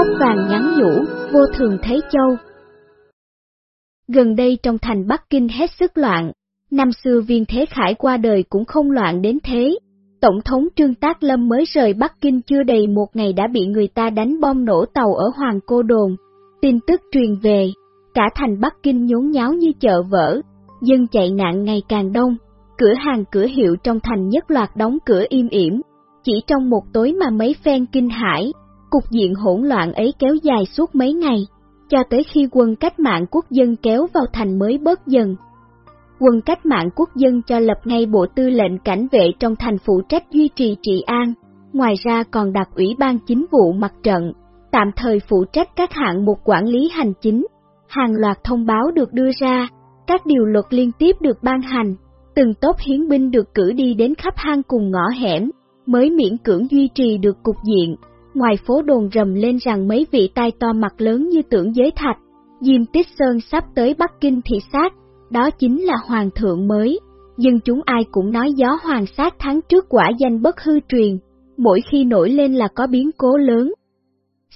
tóc vàng nhắn nhủ, vô thường thấy châu. Gần đây trong thành Bắc Kinh hết sức loạn, năm xưa viên thế khải qua đời cũng không loạn đến thế. Tổng thống Trương Tác Lâm mới rời Bắc Kinh chưa đầy một ngày đã bị người ta đánh bom nổ tàu ở Hoàng Cô Đồn. Tin tức truyền về, cả thành Bắc Kinh nhốn nháo như chợ vỡ, dân chạy nạn ngày càng đông, cửa hàng cửa hiệu trong thành nhất loạt đóng cửa im ỉm. Chỉ trong một tối mà mấy phen kinh hải, cục diện hỗn loạn ấy kéo dài suốt mấy ngày, cho tới khi quân cách mạng quốc dân kéo vào thành mới bớt dần. Quân cách mạng quốc dân cho lập ngay bộ tư lệnh cảnh vệ trong thành phụ trách duy trì trị an, ngoài ra còn đặt ủy ban chính vụ mặt trận, tạm thời phụ trách các hạng mục quản lý hành chính. Hàng loạt thông báo được đưa ra, các điều luật liên tiếp được ban hành, từng tốp hiến binh được cử đi đến khắp hang cùng ngõ hẻm, mới miễn cưỡng duy trì được cục diện. Ngoài phố đồn rầm lên rằng mấy vị tai to mặt lớn như tưởng giới thạch, Diêm Tích Sơn sắp tới Bắc Kinh thị sát, đó chính là hoàng thượng mới. Nhưng chúng ai cũng nói gió hoàng sát tháng trước quả danh bất hư truyền, mỗi khi nổi lên là có biến cố lớn.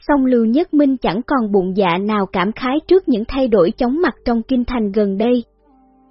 Song Lưu Nhất Minh chẳng còn bụng dạ nào cảm khái trước những thay đổi chóng mặt trong kinh thành gần đây.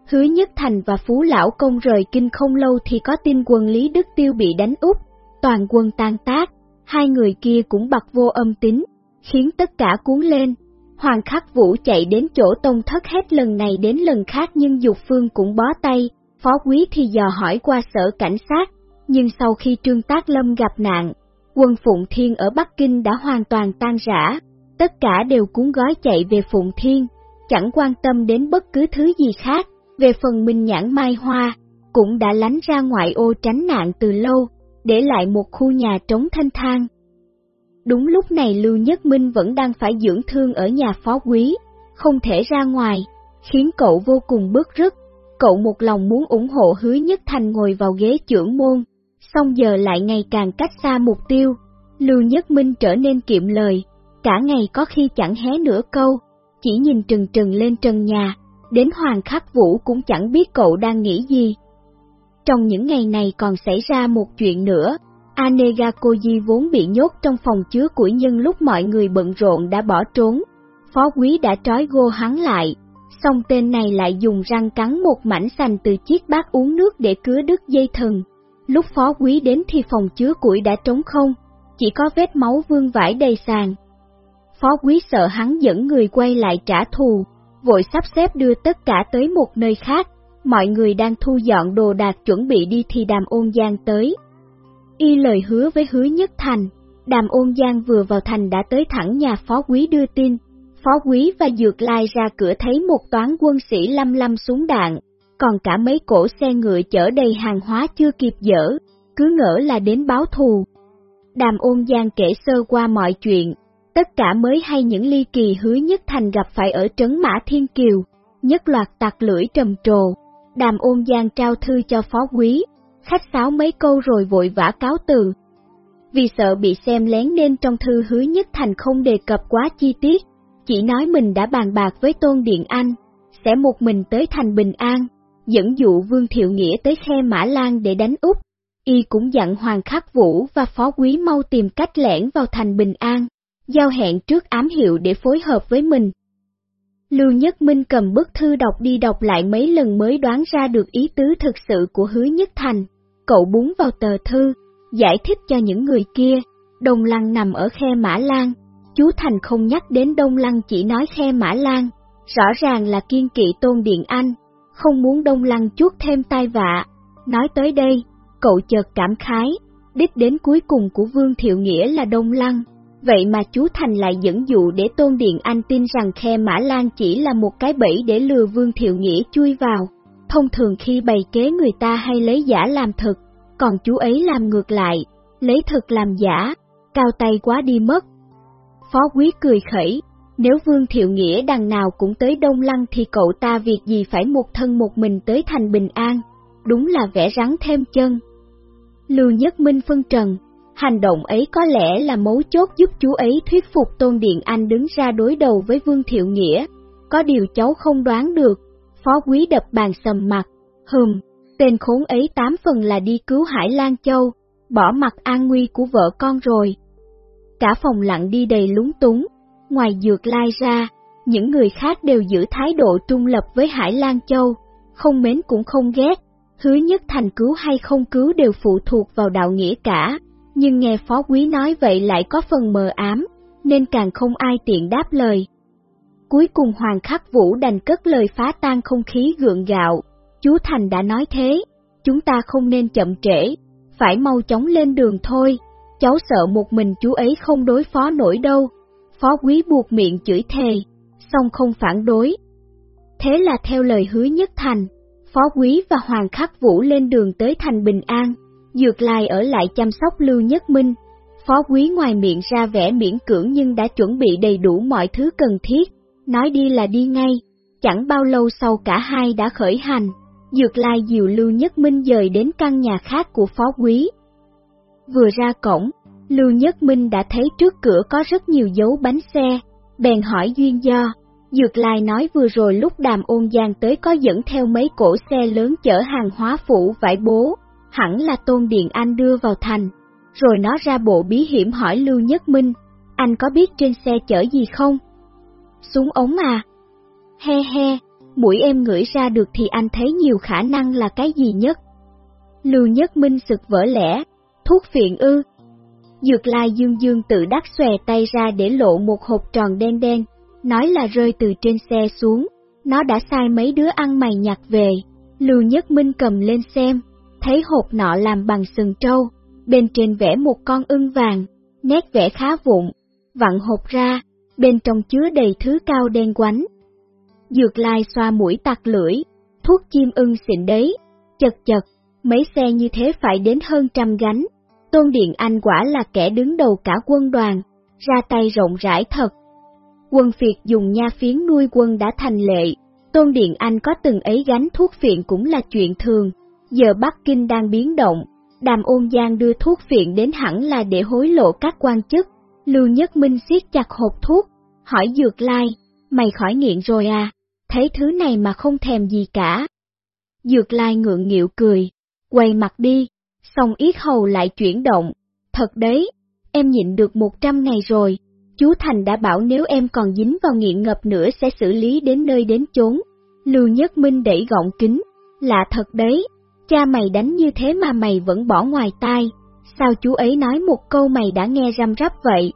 Hứa Nhất Thành và Phú Lão Công rời kinh không lâu thì có tin quân Lý Đức Tiêu bị đánh úp, toàn quân tan tác, hai người kia cũng bật vô âm tín, khiến tất cả cuốn lên. Hoàng Khắc Vũ chạy đến chỗ tông thất hết lần này đến lần khác nhưng Dục Phương cũng bó tay, Phó Quý thì dò hỏi qua sở cảnh sát, nhưng sau khi Trương Tác Lâm gặp nạn, quân Phụng Thiên ở Bắc Kinh đã hoàn toàn tan rã, tất cả đều cuốn gói chạy về Phụng Thiên, chẳng quan tâm đến bất cứ thứ gì khác, về phần Minh Nhãn Mai Hoa, cũng đã lánh ra ngoại ô tránh nạn từ lâu, để lại một khu nhà trống thanh thang. Đúng lúc này Lưu Nhất Minh vẫn đang phải dưỡng thương ở nhà phó quý, không thể ra ngoài, khiến cậu vô cùng bức rứt. Cậu một lòng muốn ủng hộ hứa Nhất Thành ngồi vào ghế trưởng môn, xong giờ lại ngày càng cách xa mục tiêu. Lưu Nhất Minh trở nên kiệm lời, cả ngày có khi chẳng hé nửa câu, chỉ nhìn trừng trừng lên trần nhà, đến Hoàng Khắc Vũ cũng chẳng biết cậu đang nghĩ gì. Trong những ngày này còn xảy ra một chuyện nữa, Anegakoji vốn bị nhốt trong phòng chứa củi nhân lúc mọi người bận rộn đã bỏ trốn. Phó quý đã trói gô hắn lại, xong tên này lại dùng răng cắn một mảnh sành từ chiếc bát uống nước để cứa đứt dây thần. Lúc phó quý đến thì phòng chứa củi đã trống không, chỉ có vết máu vương vãi đầy sàn. Phó quý sợ hắn dẫn người quay lại trả thù, vội sắp xếp đưa tất cả tới một nơi khác, mọi người đang thu dọn đồ đạc chuẩn bị đi thì đàm ôn giang tới. Y lời hứa với hứa nhất thành, đàm ôn giang vừa vào thành đã tới thẳng nhà phó quý đưa tin, phó quý và dược lai ra cửa thấy một toán quân sĩ lâm lâm súng đạn, còn cả mấy cổ xe ngựa chở đầy hàng hóa chưa kịp dỡ, cứ ngỡ là đến báo thù. Đàm ôn giang kể sơ qua mọi chuyện, tất cả mới hay những ly kỳ hứa nhất thành gặp phải ở trấn Mã Thiên Kiều, nhất loạt tạc lưỡi trầm trồ, Đàm ôn giang trao thư cho phó quý, khách sáo mấy câu rồi vội vã cáo từ. Vì sợ bị xem lén nên trong thư hứa nhất thành không đề cập quá chi tiết, chỉ nói mình đã bàn bạc với Tôn Điện Anh, sẽ một mình tới thành Bình An, dẫn dụ Vương Thiệu Nghĩa tới khe Mã Lan để đánh Úc. Y cũng dặn Hoàng Khắc Vũ và Phó Quý mau tìm cách lẻn vào thành Bình An, giao hẹn trước ám hiệu để phối hợp với mình. Lưu Nhất Minh cầm bức thư đọc đi đọc lại mấy lần mới đoán ra được ý tứ thực sự của hứa Nhất Thành. Cậu búng vào tờ thư, giải thích cho những người kia, Đông Lăng nằm ở khe Mã Lan. Chú Thành không nhắc đến Đông Lăng chỉ nói khe Mã Lan, rõ ràng là kiên kỵ tôn điện anh, không muốn Đông Lăng chuốt thêm tai vạ. Nói tới đây, cậu chợt cảm khái, đích đến cuối cùng của Vương Thiệu Nghĩa là Đông Lăng. Vậy mà chú Thành lại dẫn dụ để Tôn Điện Anh tin rằng khe Mã Lan chỉ là một cái bẫy để lừa Vương Thiệu Nghĩa chui vào. Thông thường khi bày kế người ta hay lấy giả làm thực, còn chú ấy làm ngược lại, lấy thực làm giả, cao tay quá đi mất. Phó quý cười khẩy, nếu Vương Thiệu Nghĩa đằng nào cũng tới Đông Lăng thì cậu ta việc gì phải một thân một mình tới thành Bình An, đúng là vẽ rắn thêm chân. Lưu Nhất Minh phân trần, Hành động ấy có lẽ là mấu chốt giúp chú ấy thuyết phục Tôn Điện Anh đứng ra đối đầu với Vương Thiệu Nghĩa. Có điều cháu không đoán được, phó quý đập bàn sầm mặt, hừm, tên khốn ấy tám phần là đi cứu Hải Lan Châu, bỏ mặt an nguy của vợ con rồi. cả phòng lặng đi đầy lúng túng. Ngoài Dược Lai ra, những người khác đều giữ thái độ trung lập với Hải Lan Châu, không mến cũng không ghét, hứa nhất thành cứu hay không cứu đều phụ thuộc vào đạo nghĩa cả, nhưng nghe phó quý nói vậy lại có phần mờ ám, nên càng không ai tiện đáp lời. Cuối cùng Hoàng Khắc Vũ đành cất lời phá tan không khí gượng gạo, chú Thành đã nói thế, chúng ta không nên chậm trễ, phải mau chóng lên đường thôi, cháu sợ một mình chú ấy không đối phó nổi đâu. Phó quý buộc miệng chửi thề, xong không phản đối. Thế là theo lời hứa nhất thành, Phó Quý và Hoàng Khắc Vũ lên đường tới thành Bình An, Dược Lai ở lại chăm sóc Lưu Nhất Minh. Phó Quý ngoài miệng ra vẻ miễn cưỡng nhưng đã chuẩn bị đầy đủ mọi thứ cần thiết, nói đi là đi ngay, chẳng bao lâu sau cả hai đã khởi hành. Dược Lai dìu Lưu Nhất Minh dời đến căn nhà khác của Phó Quý. Vừa ra cổng, Lưu Nhất Minh đã thấy trước cửa có rất nhiều dấu bánh xe, bèn hỏi duyên do. Dược Lai nói vừa rồi lúc đàm ôn giang tới có dẫn theo mấy cổ xe lớn chở hàng hóa phụ vải bố, hẳn là Tôn Điện Anh đưa vào thành. Rồi nó ra bộ bí hiểm hỏi Lưu Nhất Minh, anh có biết trên xe chở gì không? Súng ống à? He he, mũi em ngửi ra được thì anh thấy nhiều khả năng là cái gì nhất? Lưu Nhất Minh sực vỡ lẽ, thuốc phiện ư. Dược lai dương dương tự đắc xòe tay ra để lộ một hộp tròn đen đen, nói là rơi từ trên xe xuống, nó đã sai mấy đứa ăn mày nhặt về. Lưu Nhất Minh cầm lên xem, thấy hộp nọ làm bằng sừng trâu, bên trên vẽ một con ưng vàng, nét vẽ khá vụn, vặn hộp ra, bên trong chứa đầy thứ cao đen quánh. Dược lai xoa mũi tặc lưỡi, thuốc chim ưng xịn đấy, chật chật, mấy xe như thế phải đến hơn trăm gánh. Tôn Điện Anh quả là kẻ đứng đầu cả quân đoàn, ra tay rộng rãi thật. Quân Việt dùng nha phiến nuôi quân đã thành lệ, Tôn Điện Anh có từng ấy gánh thuốc phiện cũng là chuyện thường. Giờ Bắc Kinh đang biến động, đàm ôn giang đưa thuốc viện đến hẳn là để hối lộ các quan chức. Lưu Nhất Minh siết chặt hộp thuốc, hỏi Dược Lai, mày khỏi nghiện rồi à, thấy thứ này mà không thèm gì cả. Dược Lai ngượng nghịu cười, quay mặt đi, xong yết hầu lại chuyển động, thật đấy, em nhịn được một trăm ngày rồi, Chú Thành đã bảo nếu em còn dính vào nghiện ngập nữa sẽ xử lý đến nơi đến chốn. Lưu Nhất Minh đẩy gọng kính, lạ thật đấy, cha mày đánh như thế mà mày vẫn bỏ ngoài tai, sao chú ấy nói một câu mày đã nghe răm rắp vậy?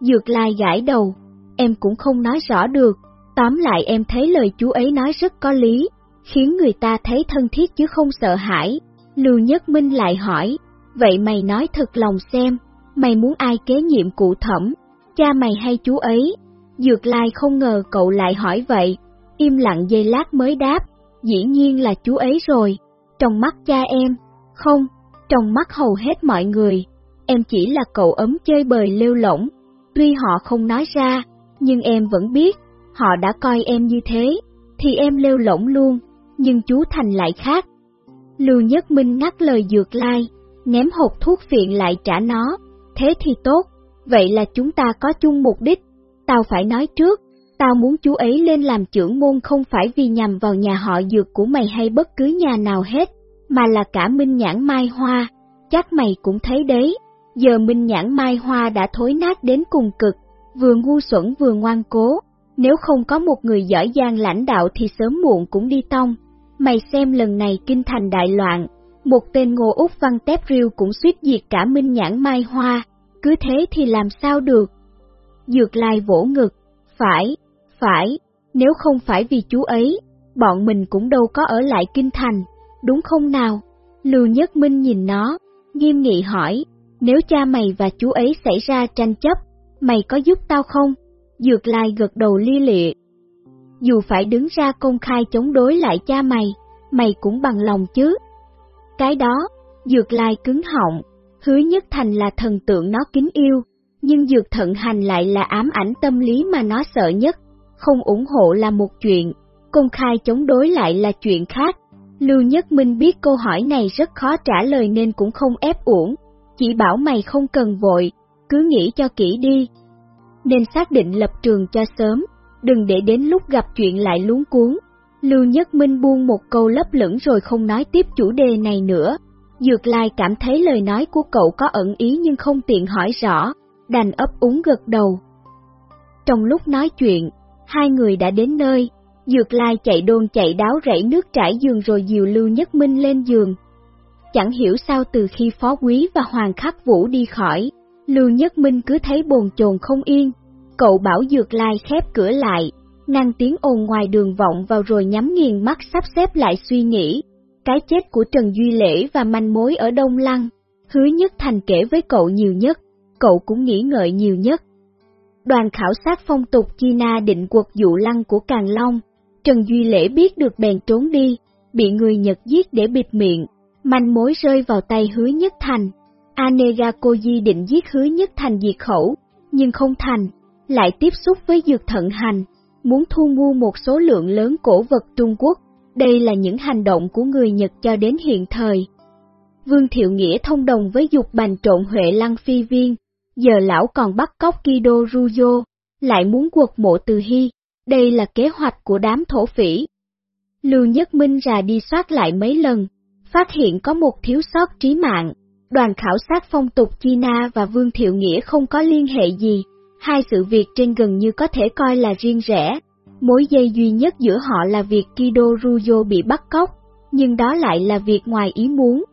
Dược lai gãi đầu, em cũng không nói rõ được, tóm lại em thấy lời chú ấy nói rất có lý, khiến người ta thấy thân thiết chứ không sợ hãi. Lưu Nhất Minh lại hỏi, vậy mày nói thật lòng xem, mày muốn ai kế nhiệm cụ thẩm? cha mày hay chú ấy? Dược lai không ngờ cậu lại hỏi vậy, im lặng giây lát mới đáp, dĩ nhiên là chú ấy rồi, trong mắt cha em, không, trong mắt hầu hết mọi người, em chỉ là cậu ấm chơi bời lêu lỏng, tuy họ không nói ra, nhưng em vẫn biết, họ đã coi em như thế, thì em lêu lỏng luôn, nhưng chú Thành lại khác. Lưu Nhất Minh ngắt lời dược lai, ném hộp thuốc phiện lại trả nó, thế thì tốt, Vậy là chúng ta có chung mục đích. Tao phải nói trước, tao muốn chú ấy lên làm trưởng môn không phải vì nhằm vào nhà họ dược của mày hay bất cứ nhà nào hết, mà là cả Minh Nhãn Mai Hoa. Chắc mày cũng thấy đấy, giờ Minh Nhãn Mai Hoa đã thối nát đến cùng cực, vừa ngu xuẩn vừa ngoan cố. Nếu không có một người giỏi giang lãnh đạo thì sớm muộn cũng đi tông. Mày xem lần này kinh thành đại loạn, một tên ngô úc văn tép riêu cũng suýt diệt cả Minh Nhãn Mai Hoa, cứ thế thì làm sao được? Dược lai vỗ ngực, phải, phải, nếu không phải vì chú ấy, bọn mình cũng đâu có ở lại kinh thành, đúng không nào? Lưu Nhất Minh nhìn nó, nghiêm nghị hỏi, nếu cha mày và chú ấy xảy ra tranh chấp, mày có giúp tao không? Dược lai gật đầu li lịa. Dù phải đứng ra công khai chống đối lại cha mày, mày cũng bằng lòng chứ. Cái đó, dược lai cứng họng, Hứa nhất thành là thần tượng nó kính yêu, nhưng dược thận hành lại là ám ảnh tâm lý mà nó sợ nhất. Không ủng hộ là một chuyện, công khai chống đối lại là chuyện khác. Lưu Nhất Minh biết câu hỏi này rất khó trả lời nên cũng không ép uổng, chỉ bảo mày không cần vội, cứ nghĩ cho kỹ đi. Nên xác định lập trường cho sớm, đừng để đến lúc gặp chuyện lại luống cuốn. Lưu Nhất Minh buông một câu lấp lửng rồi không nói tiếp chủ đề này nữa. Dược Lai cảm thấy lời nói của cậu có ẩn ý nhưng không tiện hỏi rõ, đành ấp úng gật đầu. Trong lúc nói chuyện, hai người đã đến nơi, Dược Lai chạy đôn chạy đáo rảy nước trải giường rồi dìu Lưu Nhất Minh lên giường. Chẳng hiểu sao từ khi Phó Quý và Hoàng Khắc Vũ đi khỏi, Lưu Nhất Minh cứ thấy bồn chồn không yên. Cậu bảo Dược Lai khép cửa lại, ngăn tiếng ồn ngoài đường vọng vào rồi nhắm nghiền mắt sắp xếp lại suy nghĩ. Cái chết của Trần Duy Lễ và manh mối ở Đông Lăng, hứa nhất thành kể với cậu nhiều nhất, cậu cũng nghĩ ngợi nhiều nhất. Đoàn khảo sát phong tục China định quật dụ lăng của Càng Long, Trần Duy Lễ biết được bèn trốn đi, bị người Nhật giết để bịt miệng, manh mối rơi vào tay hứa nhất thành. Anega Koji định giết hứa nhất thành diệt khẩu, nhưng không thành, lại tiếp xúc với dược thận hành, muốn thu mua một số lượng lớn cổ vật Trung Quốc. Đây là những hành động của người Nhật cho đến hiện thời. Vương Thiệu Nghĩa thông đồng với dục bành trộn Huệ Lăng Phi Viên, giờ lão còn bắt cóc Kido Ruyo, lại muốn quật mộ từ Hy, đây là kế hoạch của đám thổ phỉ. Lưu Nhất Minh ra đi soát lại mấy lần, phát hiện có một thiếu sót trí mạng. Đoàn khảo sát phong tục China và Vương Thiệu Nghĩa không có liên hệ gì, hai sự việc trên gần như có thể coi là riêng rẽ. Mối dây duy nhất giữa họ là việc Kido Ruyo bị bắt cóc, nhưng đó lại là việc ngoài ý muốn.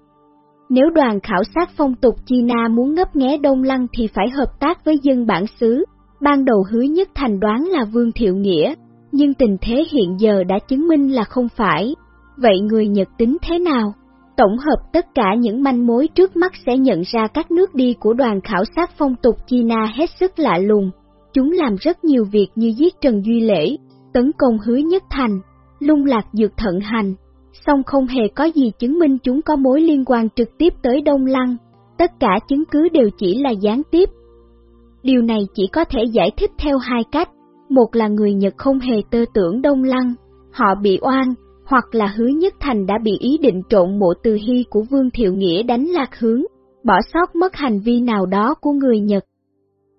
Nếu đoàn khảo sát phong tục China muốn ngấp nghé Đông Lăng thì phải hợp tác với dân bản xứ, Ban đầu hứa nhất thành đoán là Vương Thiệu Nghĩa, nhưng tình thế hiện giờ đã chứng minh là không phải. Vậy người Nhật tính thế nào? Tổng hợp tất cả những manh mối trước mắt sẽ nhận ra các nước đi của đoàn khảo sát phong tục China hết sức lạ lùng. Chúng làm rất nhiều việc như giết Trần Duy Lễ, tấn công hứa nhất thành, lung lạc dược thận hành, song không hề có gì chứng minh chúng có mối liên quan trực tiếp tới Đông Lăng. Tất cả chứng cứ đều chỉ là gián tiếp, Điều này chỉ có thể giải thích theo hai cách, một là người Nhật không hề tơ tưởng Đông Lăng, họ bị oan, hoặc là hứa nhất thành đã bị ý định trộn mộ từ hy của Vương Thiệu Nghĩa đánh lạc hướng, bỏ sót mất hành vi nào đó của người Nhật.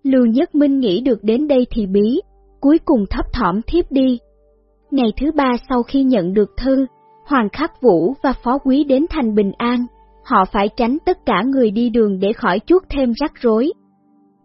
Lưu Nhất Minh nghĩ được đến đây thì bí, cuối cùng thấp thỏm thiếp đi. Ngày thứ ba sau khi nhận được thư, Hoàng Khắc Vũ và Phó Quý đến thành Bình An, họ phải tránh tất cả người đi đường để khỏi chuốt thêm rắc rối.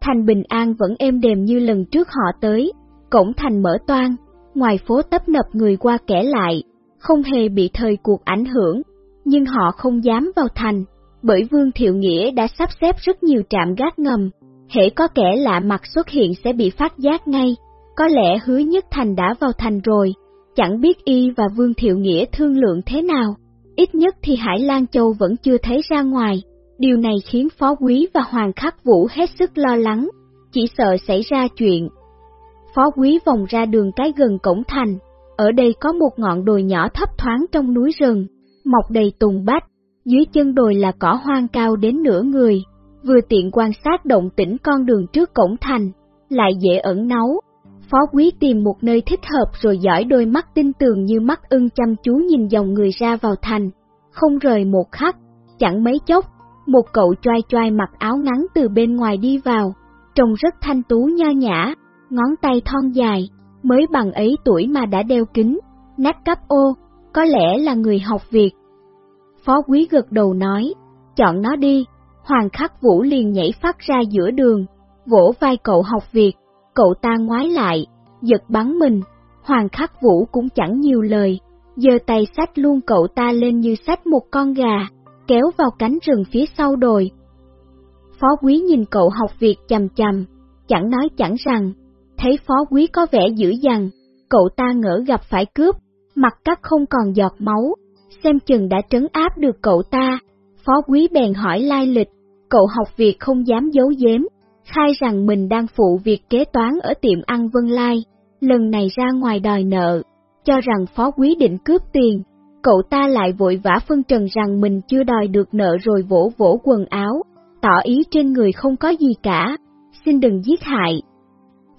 Thành Bình An vẫn êm đềm như lần trước họ tới, cổng thành mở toan, ngoài phố tấp nập người qua kẻ lại, không hề bị thời cuộc ảnh hưởng, nhưng họ không dám vào thành, bởi Vương Thiệu Nghĩa đã sắp xếp rất nhiều trạm gác ngầm, hễ có kẻ lạ mặt xuất hiện sẽ bị phát giác ngay, có lẽ hứa nhất thành đã vào thành rồi, chẳng biết y và Vương Thiệu Nghĩa thương lượng thế nào, ít nhất thì Hải Lan Châu vẫn chưa thấy ra ngoài. Điều này khiến Phó Quý và Hoàng Khắc Vũ hết sức lo lắng, chỉ sợ xảy ra chuyện. Phó Quý vòng ra đường cái gần cổng thành, ở đây có một ngọn đồi nhỏ thấp thoáng trong núi rừng, mọc đầy tùng bách, dưới chân đồi là cỏ hoang cao đến nửa người, vừa tiện quan sát động tĩnh con đường trước cổng thành, lại dễ ẩn náu. Phó Quý tìm một nơi thích hợp rồi dõi đôi mắt tinh tường như mắt ưng chăm chú nhìn dòng người ra vào thành, không rời một khắc, chẳng mấy chốc một cậu choai choai mặc áo ngắn từ bên ngoài đi vào, trông rất thanh tú nho nhã, ngón tay thon dài, mới bằng ấy tuổi mà đã đeo kính, nách cắp ô, có lẽ là người học việc. Phó quý gật đầu nói, chọn nó đi, Hoàng Khắc Vũ liền nhảy phát ra giữa đường, vỗ vai cậu học việc, cậu ta ngoái lại, giật bắn mình, Hoàng Khắc Vũ cũng chẳng nhiều lời, giơ tay sách luôn cậu ta lên như sách một con gà kéo vào cánh rừng phía sau đồi. Phó quý nhìn cậu học việc chầm chầm, chẳng nói chẳng rằng, thấy phó quý có vẻ dữ dằn, cậu ta ngỡ gặp phải cướp, mặt cắt không còn giọt máu, xem chừng đã trấn áp được cậu ta. Phó quý bèn hỏi lai lịch, cậu học việc không dám giấu giếm, khai rằng mình đang phụ việc kế toán ở tiệm ăn Vân Lai, lần này ra ngoài đòi nợ, cho rằng phó quý định cướp tiền, Cậu ta lại vội vã phân trần rằng mình chưa đòi được nợ rồi vỗ vỗ quần áo, tỏ ý trên người không có gì cả, xin đừng giết hại.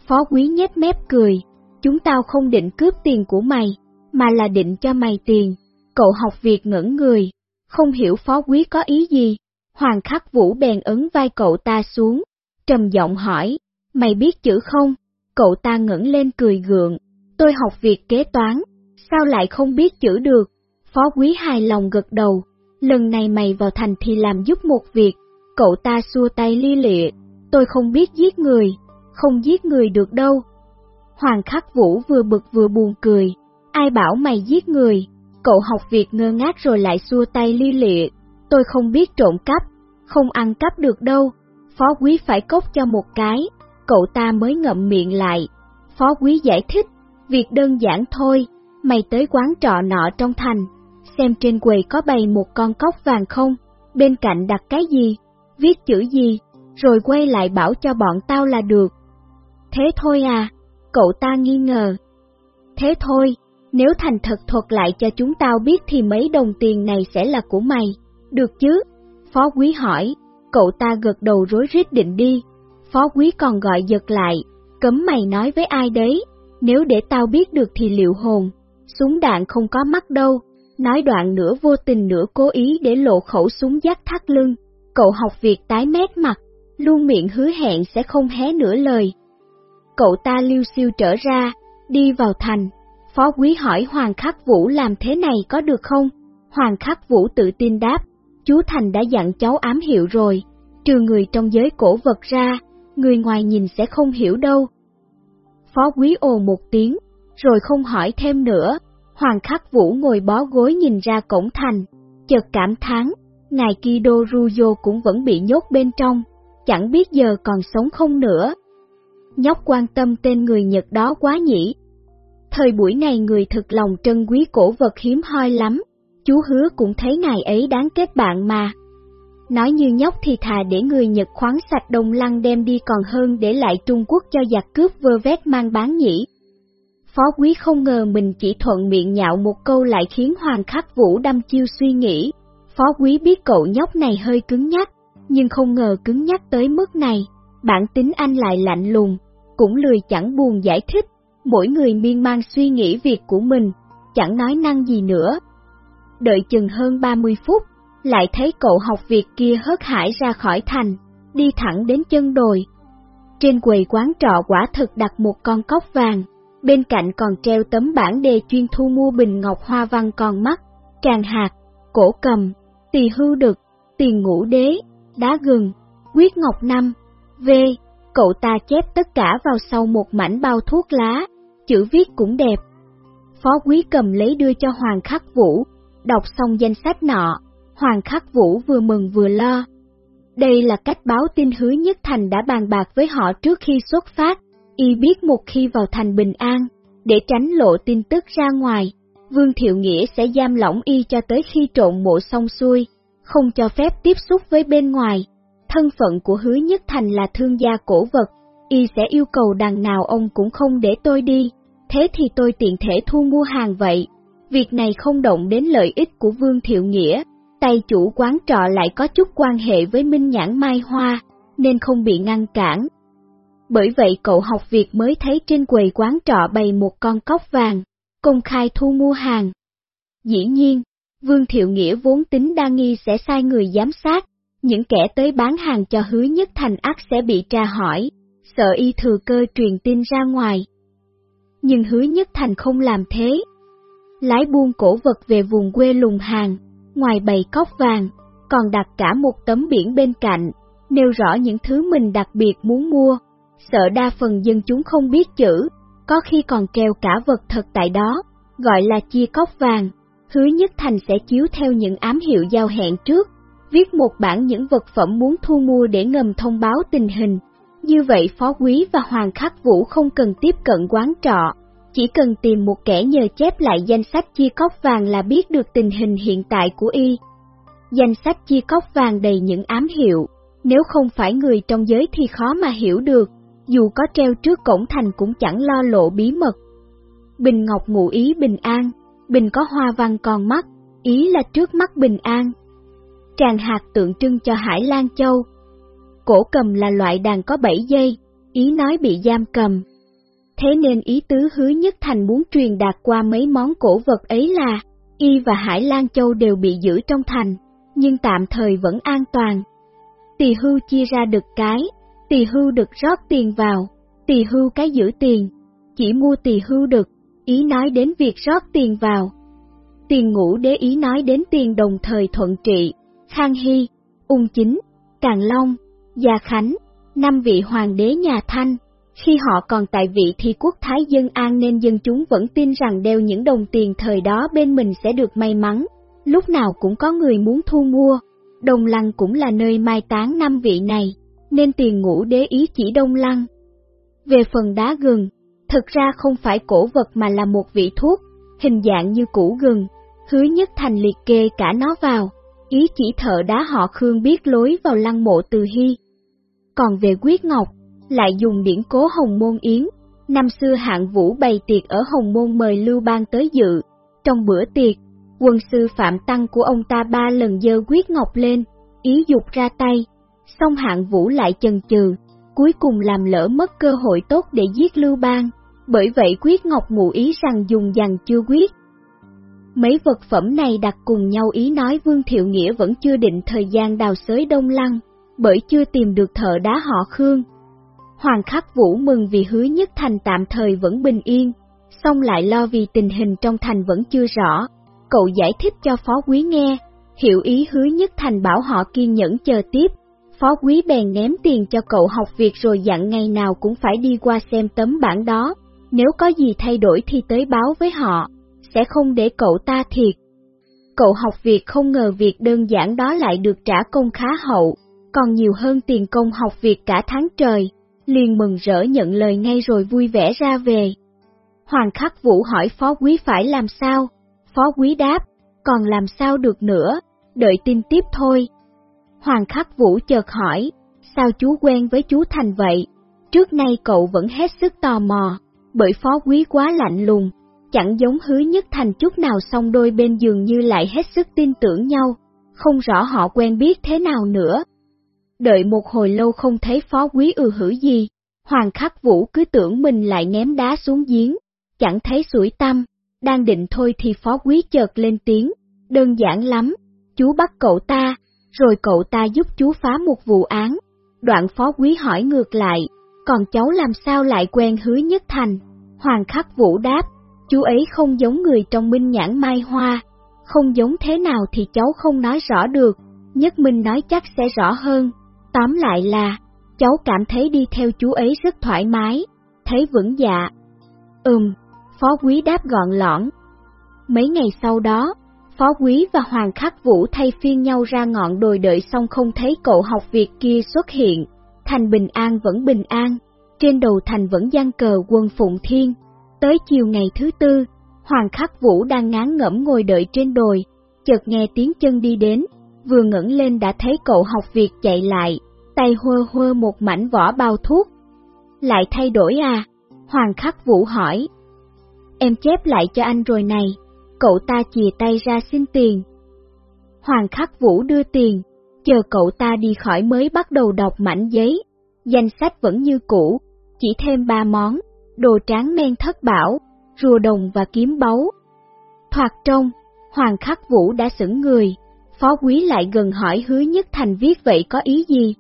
Phó quý nhếch mép cười, chúng tao không định cướp tiền của mày, mà là định cho mày tiền. Cậu học việc ngẩn người, không hiểu phó quý có ý gì. Hoàng khắc vũ bèn ấn vai cậu ta xuống, trầm giọng hỏi, mày biết chữ không? Cậu ta ngẩng lên cười gượng, tôi học việc kế toán, sao lại không biết chữ được? Phó quý hài lòng gật đầu, lần này mày vào thành thì làm giúp một việc, cậu ta xua tay li lịa, tôi không biết giết người, không giết người được đâu. Hoàng Khắc Vũ vừa bực vừa buồn cười, ai bảo mày giết người, cậu học việc ngơ ngác rồi lại xua tay li lịa, tôi không biết trộm cắp, không ăn cắp được đâu, phó quý phải cốc cho một cái, cậu ta mới ngậm miệng lại. Phó quý giải thích, việc đơn giản thôi, mày tới quán trọ nọ trong thành, xem trên quầy có bày một con cốc vàng không, bên cạnh đặt cái gì, viết chữ gì, rồi quay lại bảo cho bọn tao là được. Thế thôi à, cậu ta nghi ngờ. Thế thôi, nếu thành thật thuật lại cho chúng tao biết thì mấy đồng tiền này sẽ là của mày, được chứ? Phó quý hỏi, cậu ta gật đầu rối rít định đi. Phó quý còn gọi giật lại, cấm mày nói với ai đấy, nếu để tao biết được thì liệu hồn, súng đạn không có mắt đâu. Nói đoạn nữa vô tình nữa cố ý để lộ khẩu súng giác thắt lưng, cậu học việc tái mét mặt, luôn miệng hứa hẹn sẽ không hé nửa lời. Cậu ta lưu siêu trở ra, đi vào thành, phó quý hỏi Hoàng Khắc Vũ làm thế này có được không? Hoàng Khắc Vũ tự tin đáp, chú Thành đã dặn cháu ám hiệu rồi, trừ người trong giới cổ vật ra, người ngoài nhìn sẽ không hiểu đâu. Phó quý ồ một tiếng, rồi không hỏi thêm nữa, Hoàng Khắc Vũ ngồi bó gối nhìn ra cổng thành, chợt cảm thán, ngài Kido Ruyo cũng vẫn bị nhốt bên trong, chẳng biết giờ còn sống không nữa. Nhóc quan tâm tên người Nhật đó quá nhỉ. Thời buổi này người thực lòng trân quý cổ vật hiếm hoi lắm, chú hứa cũng thấy ngài ấy đáng kết bạn mà. Nói như nhóc thì thà để người Nhật khoáng sạch đồng lăng đem đi còn hơn để lại Trung Quốc cho giặc cướp vơ vét mang bán nhỉ. Phó quý không ngờ mình chỉ thuận miệng nhạo một câu lại khiến Hoàng Khắc Vũ đâm chiêu suy nghĩ. Phó quý biết cậu nhóc này hơi cứng nhắc, nhưng không ngờ cứng nhắc tới mức này. Bản tính anh lại lạnh lùng, cũng lười chẳng buồn giải thích. Mỗi người miên man suy nghĩ việc của mình, chẳng nói năng gì nữa. Đợi chừng hơn 30 phút, lại thấy cậu học việc kia hớt hải ra khỏi thành, đi thẳng đến chân đồi. Trên quầy quán trọ quả thực đặt một con cốc vàng, bên cạnh còn treo tấm bản đề chuyên thu mua bình ngọc hoa văn con mắt, tràng hạt, cổ cầm, tỳ hưu đực, tiền ngũ đế, đá gừng, quyết ngọc năm, v. Cậu ta chép tất cả vào sau một mảnh bao thuốc lá, chữ viết cũng đẹp. Phó quý cầm lấy đưa cho Hoàng Khắc Vũ, đọc xong danh sách nọ, Hoàng Khắc Vũ vừa mừng vừa lo. Đây là cách báo tin hứa nhất thành đã bàn bạc với họ trước khi xuất phát, Y biết một khi vào thành bình an, để tránh lộ tin tức ra ngoài, Vương Thiệu Nghĩa sẽ giam lỏng Y cho tới khi trộn mộ xong xuôi, không cho phép tiếp xúc với bên ngoài. Thân phận của hứa nhất thành là thương gia cổ vật, Y sẽ yêu cầu đằng nào ông cũng không để tôi đi, thế thì tôi tiện thể thu mua hàng vậy. Việc này không động đến lợi ích của Vương Thiệu Nghĩa, tay chủ quán trọ lại có chút quan hệ với Minh Nhãn Mai Hoa, nên không bị ngăn cản. Bởi vậy cậu học việc mới thấy trên quầy quán trọ bày một con cốc vàng, công khai thu mua hàng. Dĩ nhiên, Vương Thiệu Nghĩa vốn tính đa nghi sẽ sai người giám sát, những kẻ tới bán hàng cho hứa nhất thành ác sẽ bị tra hỏi, sợ y thừa cơ truyền tin ra ngoài. Nhưng hứa nhất thành không làm thế. Lái buôn cổ vật về vùng quê lùng hàng, ngoài bày cốc vàng, còn đặt cả một tấm biển bên cạnh, nêu rõ những thứ mình đặc biệt muốn mua sợ đa phần dân chúng không biết chữ, có khi còn kèo cả vật thật tại đó, gọi là chia cốc vàng. Hứa Nhất Thành sẽ chiếu theo những ám hiệu giao hẹn trước, viết một bản những vật phẩm muốn thu mua để ngầm thông báo tình hình. Như vậy Phó Quý và Hoàng Khắc Vũ không cần tiếp cận quán trọ, chỉ cần tìm một kẻ nhờ chép lại danh sách chia cốc vàng là biết được tình hình hiện tại của y. Danh sách chia cốc vàng đầy những ám hiệu, nếu không phải người trong giới thì khó mà hiểu được dù có treo trước cổng thành cũng chẳng lo lộ bí mật. Bình Ngọc ngụ ý bình an, bình có hoa văn còn mắt, ý là trước mắt bình an. Tràng hạt tượng trưng cho Hải Lan Châu. Cổ cầm là loại đàn có 7 dây, ý nói bị giam cầm. Thế nên ý tứ hứa nhất thành muốn truyền đạt qua mấy món cổ vật ấy là, Y và Hải Lan Châu đều bị giữ trong thành, nhưng tạm thời vẫn an toàn. Tỳ hưu chia ra được cái, Tỳ hưu được rót tiền vào, tỳ hưu cái giữ tiền, chỉ mua tỳ hưu được, ý nói đến việc rót tiền vào. Tiền ngũ đế ý nói đến tiền đồng thời thuận trị, khang hy, ung chính, càng long, gia khánh, năm vị hoàng đế nhà Thanh, khi họ còn tại vị thì quốc thái dân an nên dân chúng vẫn tin rằng đeo những đồng tiền thời đó bên mình sẽ được may mắn, lúc nào cũng có người muốn thu mua. Đông Lăng cũng là nơi mai táng năm vị này, nên tiền ngũ đế ý chỉ Đông Lăng. Về phần đá gừng, thực ra không phải cổ vật mà là một vị thuốc, hình dạng như củ gừng, hứa nhất thành liệt kê cả nó vào, ý chỉ thợ đá họ Khương biết lối vào lăng mộ từ hy. Còn về quyết ngọc, lại dùng điển cố Hồng Môn Yến, năm xưa hạng vũ bày tiệc ở Hồng Môn mời Lưu Bang tới dự, trong bữa tiệc, quân sư Phạm Tăng của ông ta ba lần dơ quyết ngọc lên, ý dục ra tay, song hạng vũ lại chần chừ, cuối cùng làm lỡ mất cơ hội tốt để giết Lưu Bang, bởi vậy quyết ngọc ngụ ý rằng dùng dằn chưa quyết. Mấy vật phẩm này đặt cùng nhau ý nói Vương Thiệu Nghĩa vẫn chưa định thời gian đào xới Đông Lăng, bởi chưa tìm được thợ đá họ Khương. Hoàng Khắc Vũ mừng vì hứa nhất thành tạm thời vẫn bình yên, song lại lo vì tình hình trong thành vẫn chưa rõ. Cậu giải thích cho phó quý nghe, hiểu ý hứa nhất thành bảo họ kiên nhẫn chờ tiếp. Phó quý bèn ném tiền cho cậu học việc rồi dặn ngày nào cũng phải đi qua xem tấm bản đó, nếu có gì thay đổi thì tới báo với họ, sẽ không để cậu ta thiệt. Cậu học việc không ngờ việc đơn giản đó lại được trả công khá hậu, còn nhiều hơn tiền công học việc cả tháng trời, liền mừng rỡ nhận lời ngay rồi vui vẻ ra về. Hoàng Khắc Vũ hỏi phó quý phải làm sao, phó quý đáp, còn làm sao được nữa, đợi tin tiếp thôi. Hoàng Khắc Vũ chợt hỏi, sao chú quen với chú Thành vậy? Trước nay cậu vẫn hết sức tò mò, bởi phó quý quá lạnh lùng, chẳng giống hứa nhất thành chút nào song đôi bên giường như lại hết sức tin tưởng nhau, không rõ họ quen biết thế nào nữa. Đợi một hồi lâu không thấy phó quý ừ hử gì, Hoàng Khắc Vũ cứ tưởng mình lại ném đá xuống giếng, chẳng thấy sủi tâm, đang định thôi thì phó quý chợt lên tiếng, đơn giản lắm, chú bắt cậu ta, rồi cậu ta giúp chú phá một vụ án. Đoạn phó quý hỏi ngược lại, còn cháu làm sao lại quen hứa nhất thành? Hoàng khắc vũ đáp, chú ấy không giống người trong minh nhãn mai hoa, không giống thế nào thì cháu không nói rõ được, nhất minh nói chắc sẽ rõ hơn. Tóm lại là, cháu cảm thấy đi theo chú ấy rất thoải mái, thấy vững dạ. Ừm, phó quý đáp gọn lõn. Mấy ngày sau đó, phó quý và hoàng khắc vũ thay phiên nhau ra ngọn đồi đợi xong không thấy cậu học việc kia xuất hiện, thành bình an vẫn bình an, trên đầu thành vẫn giăng cờ quân Phụng Thiên. Tới chiều ngày thứ tư, Hoàng Khắc Vũ đang ngán ngẩm ngồi đợi trên đồi, chợt nghe tiếng chân đi đến, vừa ngẩng lên đã thấy cậu học việc chạy lại, tay hơ hơ một mảnh vỏ bao thuốc. Lại thay đổi à? Hoàng Khắc Vũ hỏi. Em chép lại cho anh rồi này, cậu ta chìa tay ra xin tiền. Hoàng Khắc Vũ đưa tiền, chờ cậu ta đi khỏi mới bắt đầu đọc mảnh giấy. Danh sách vẫn như cũ, chỉ thêm ba món, đồ tráng men thất bảo, rùa đồng và kiếm báu. Thoạt trông, Hoàng Khắc Vũ đã sững người, phó quý lại gần hỏi hứa nhất thành viết vậy có ý gì?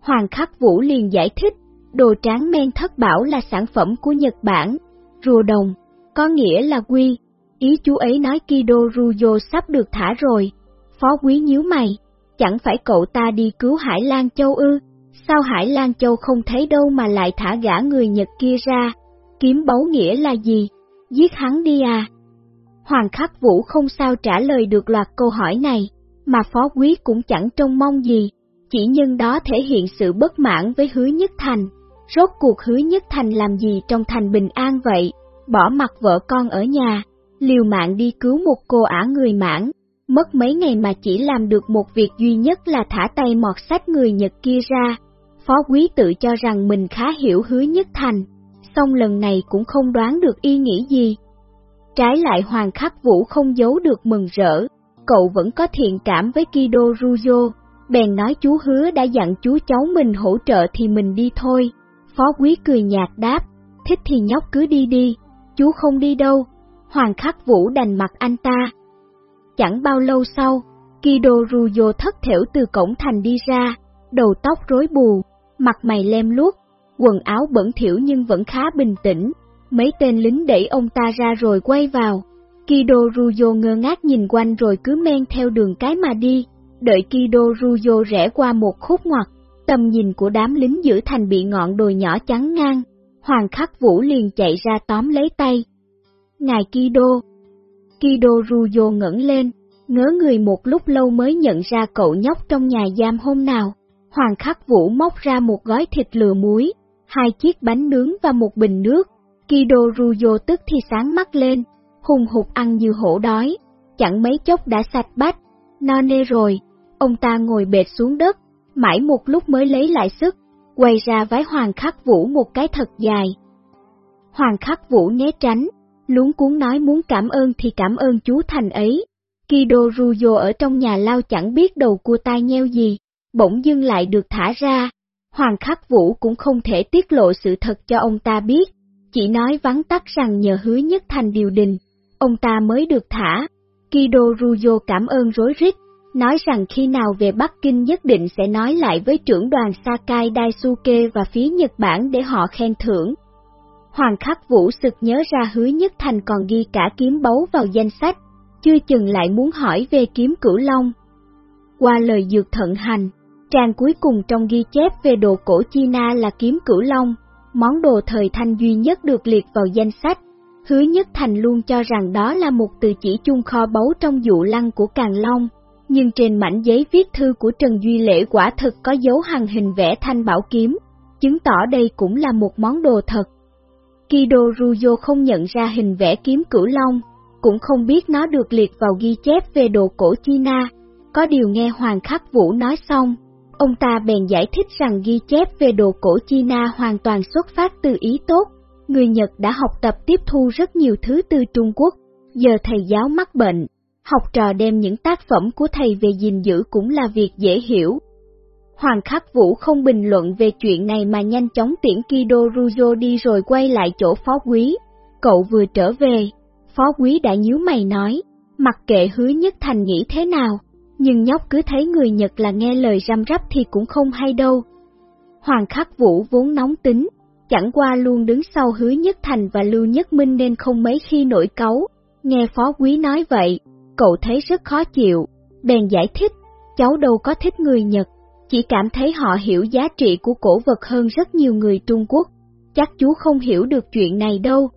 Hoàng Khắc Vũ liền giải thích, đồ tráng men thất bảo là sản phẩm của Nhật Bản, rùa đồng, có nghĩa là quy, ý chú ấy nói Kido Ruyo sắp được thả rồi. Phó quý nhíu mày, chẳng phải cậu ta đi cứu Hải Lan Châu ư, sao Hải Lan Châu không thấy đâu mà lại thả gã người Nhật kia ra, kiếm báu nghĩa là gì, giết hắn đi à. Hoàng Khắc Vũ không sao trả lời được loạt câu hỏi này, mà phó quý cũng chẳng trông mong gì, chỉ nhân đó thể hiện sự bất mãn với hứa nhất thành. Rốt cuộc hứa nhất thành làm gì trong thành bình an vậy, bỏ mặt vợ con ở nhà, liều mạng đi cứu một cô ả người mãn, mất mấy ngày mà chỉ làm được một việc duy nhất là thả tay mọt sách người Nhật kia ra. Phó quý tự cho rằng mình khá hiểu hứa nhất thành, song lần này cũng không đoán được y nghĩ gì. Trái lại Hoàng Khắc Vũ không giấu được mừng rỡ, cậu vẫn có thiện cảm với Kido Ruyo, bèn nói chú hứa đã dặn chú cháu mình hỗ trợ thì mình đi thôi. Phó quý cười nhạt đáp, thích thì nhóc cứ đi đi, chú không đi đâu. Hoàng Khắc Vũ đành mặt anh ta. Chẳng bao lâu sau, Kido Ruyo thất thểu từ cổng thành đi ra, đầu tóc rối bù, mặt mày lem luốc, quần áo bẩn thỉu nhưng vẫn khá bình tĩnh. Mấy tên lính đẩy ông ta ra rồi quay vào. Kido Ruyo ngơ ngác nhìn quanh rồi cứ men theo đường cái mà đi. Đợi Kido Ruyo rẽ qua một khúc ngoặt, Tầm nhìn của đám lính giữ thành bị ngọn đồi nhỏ chắn ngang, Hoàng Khắc Vũ liền chạy ra tóm lấy tay. Ngài Kido Kido Ruyo ngẩng lên, ngớ người một lúc lâu mới nhận ra cậu nhóc trong nhà giam hôm nào. Hoàng Khắc Vũ móc ra một gói thịt lừa muối, hai chiếc bánh nướng và một bình nước. Kido Ruyo tức thì sáng mắt lên, hùng hụt ăn như hổ đói, chẳng mấy chốc đã sạch bách, no nê rồi. Ông ta ngồi bệt xuống đất, mãi một lúc mới lấy lại sức, quay ra vái Hoàng Khắc Vũ một cái thật dài. Hoàng Khắc Vũ né tránh, luống cuốn nói muốn cảm ơn thì cảm ơn chú Thành ấy. Kido Ruyo ở trong nhà lao chẳng biết đầu cua tai nheo gì, bỗng dưng lại được thả ra. Hoàng Khắc Vũ cũng không thể tiết lộ sự thật cho ông ta biết, chỉ nói vắn tắt rằng nhờ hứa nhất thành điều đình, ông ta mới được thả. Kido Ruyo cảm ơn rối rít, nói rằng khi nào về Bắc Kinh nhất định sẽ nói lại với trưởng đoàn Sakai Daisuke và phía Nhật Bản để họ khen thưởng. Hoàng Khắc Vũ sực nhớ ra hứa nhất thành còn ghi cả kiếm báu vào danh sách, chưa chừng lại muốn hỏi về kiếm cửu long. Qua lời dược thận hành, trang cuối cùng trong ghi chép về đồ cổ China là kiếm cửu long, món đồ thời thanh duy nhất được liệt vào danh sách. Hứa Nhất Thành luôn cho rằng đó là một từ chỉ chung kho báu trong dụ lăng của Càng Long, nhưng trên mảnh giấy viết thư của Trần Duy Lễ quả thực có dấu hằng hình vẽ thanh bảo kiếm, chứng tỏ đây cũng là một món đồ thật. Kido Ruyo không nhận ra hình vẽ kiếm cửu long, cũng không biết nó được liệt vào ghi chép về đồ cổ China. Có điều nghe Hoàng Khắc Vũ nói xong, ông ta bèn giải thích rằng ghi chép về đồ cổ China hoàn toàn xuất phát từ ý tốt. Người Nhật đã học tập tiếp thu rất nhiều thứ từ Trung Quốc, giờ thầy giáo mắc bệnh, học trò đem những tác phẩm của thầy về gìn giữ cũng là việc dễ hiểu. Hoàng Khắc Vũ không bình luận về chuyện này mà nhanh chóng tiễn Kido Rujo đi rồi quay lại chỗ phó quý. Cậu vừa trở về, phó quý đã nhíu mày nói, mặc kệ hứa nhất thành nghĩ thế nào, nhưng nhóc cứ thấy người Nhật là nghe lời răm rắp thì cũng không hay đâu. Hoàng Khắc Vũ vốn nóng tính, chẳng qua luôn đứng sau hứa nhất thành và Lưu Nhất Minh nên không mấy khi nổi cấu. Nghe phó quý nói vậy, cậu thấy rất khó chịu, bèn giải thích, cháu đâu có thích người Nhật, chỉ cảm thấy họ hiểu giá trị của cổ vật hơn rất nhiều người Trung Quốc, chắc chú không hiểu được chuyện này đâu.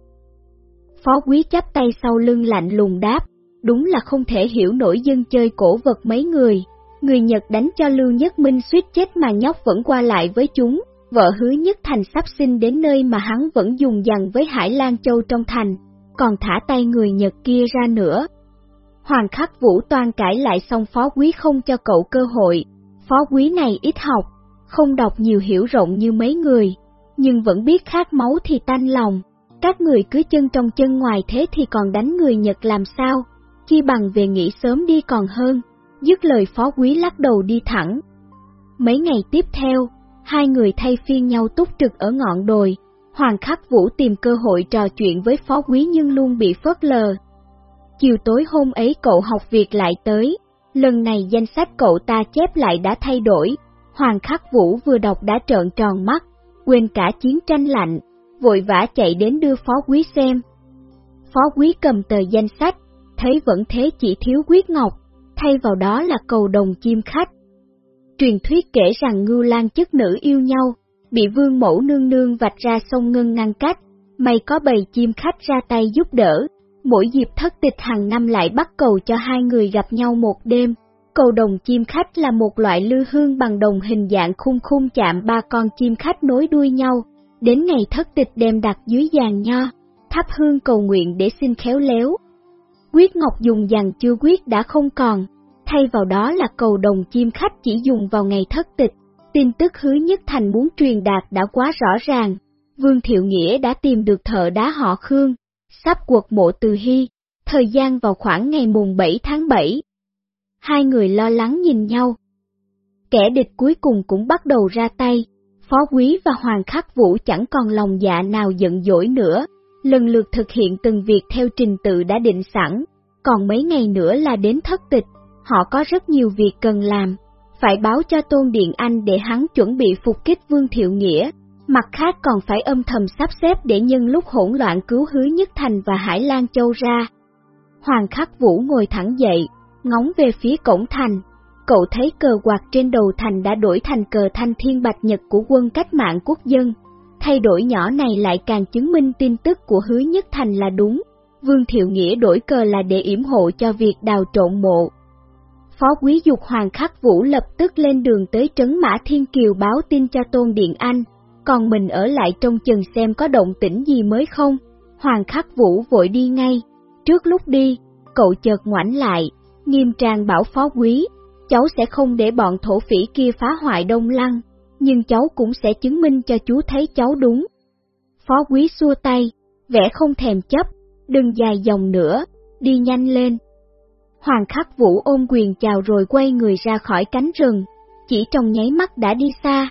Phó quý chắp tay sau lưng lạnh lùng đáp, đúng là không thể hiểu nổi dân chơi cổ vật mấy người. Người Nhật đánh cho Lưu Nhất Minh suýt chết mà nhóc vẫn qua lại với chúng, vợ hứa Nhất Thành sắp sinh đến nơi mà hắn vẫn dùng dằn với Hải Lan Châu trong thành, còn thả tay người Nhật kia ra nữa. Hoàng khắc vũ toan cãi lại xong phó quý không cho cậu cơ hội, phó quý này ít học, không đọc nhiều hiểu rộng như mấy người, nhưng vẫn biết khát máu thì tanh lòng. Các người cứ chân trong chân ngoài thế thì còn đánh người Nhật làm sao, chi bằng về nghỉ sớm đi còn hơn, dứt lời phó quý lắc đầu đi thẳng. Mấy ngày tiếp theo, hai người thay phiên nhau túc trực ở ngọn đồi, Hoàng Khắc Vũ tìm cơ hội trò chuyện với phó quý nhưng luôn bị phớt lờ. Chiều tối hôm ấy cậu học việc lại tới, lần này danh sách cậu ta chép lại đã thay đổi, Hoàng Khắc Vũ vừa đọc đã trợn tròn mắt, quên cả chiến tranh lạnh, vội vã chạy đến đưa phó quý xem. Phó quý cầm tờ danh sách, thấy vẫn thế chỉ thiếu quyết ngọc, thay vào đó là cầu đồng chim khách. Truyền thuyết kể rằng ngưu lan chất nữ yêu nhau, bị vương mẫu nương nương vạch ra sông ngân ngăn cách, may có bầy chim khách ra tay giúp đỡ, mỗi dịp thất tịch hàng năm lại bắt cầu cho hai người gặp nhau một đêm. Cầu đồng chim khách là một loại lư hương bằng đồng hình dạng khung khung chạm ba con chim khách nối đuôi nhau, đến ngày thất tịch đem đặt dưới giàn nho, thắp hương cầu nguyện để xin khéo léo. Quyết ngọc dùng dàn chưa quyết đã không còn, thay vào đó là cầu đồng chim khách chỉ dùng vào ngày thất tịch. Tin tức hứa nhất thành muốn truyền đạt đã quá rõ ràng, Vương Thiệu Nghĩa đã tìm được thợ đá họ Khương, sắp quật mộ từ hy, thời gian vào khoảng ngày mùng 7 tháng 7. Hai người lo lắng nhìn nhau. Kẻ địch cuối cùng cũng bắt đầu ra tay, Phó Quý và Hoàng Khắc Vũ chẳng còn lòng dạ nào giận dỗi nữa, lần lượt thực hiện từng việc theo trình tự đã định sẵn, còn mấy ngày nữa là đến thất tịch, họ có rất nhiều việc cần làm, phải báo cho Tôn Điện Anh để hắn chuẩn bị phục kích Vương Thiệu Nghĩa, mặt khác còn phải âm thầm sắp xếp để nhân lúc hỗn loạn cứu hứa Nhất Thành và Hải Lan Châu ra. Hoàng Khắc Vũ ngồi thẳng dậy, ngóng về phía cổng thành, cậu thấy cờ quạt trên đầu thành đã đổi thành cờ thanh thiên bạch nhật của quân cách mạng quốc dân. Thay đổi nhỏ này lại càng chứng minh tin tức của hứa nhất thành là đúng. Vương Thiệu Nghĩa đổi cờ là để yểm hộ cho việc đào trộn mộ. Phó quý dục Hoàng Khắc Vũ lập tức lên đường tới trấn Mã Thiên Kiều báo tin cho Tôn Điện Anh, còn mình ở lại trong chừng xem có động tĩnh gì mới không. Hoàng Khắc Vũ vội đi ngay, trước lúc đi, cậu chợt ngoảnh lại, nghiêm trang bảo phó quý, cháu sẽ không để bọn thổ phỉ kia phá hoại đông lăng, nhưng cháu cũng sẽ chứng minh cho chú thấy cháu đúng. Phó quý xua tay, vẻ không thèm chấp, đừng dài dòng nữa, đi nhanh lên. Hoàng khắc vũ ôm quyền chào rồi quay người ra khỏi cánh rừng, chỉ trong nháy mắt đã đi xa.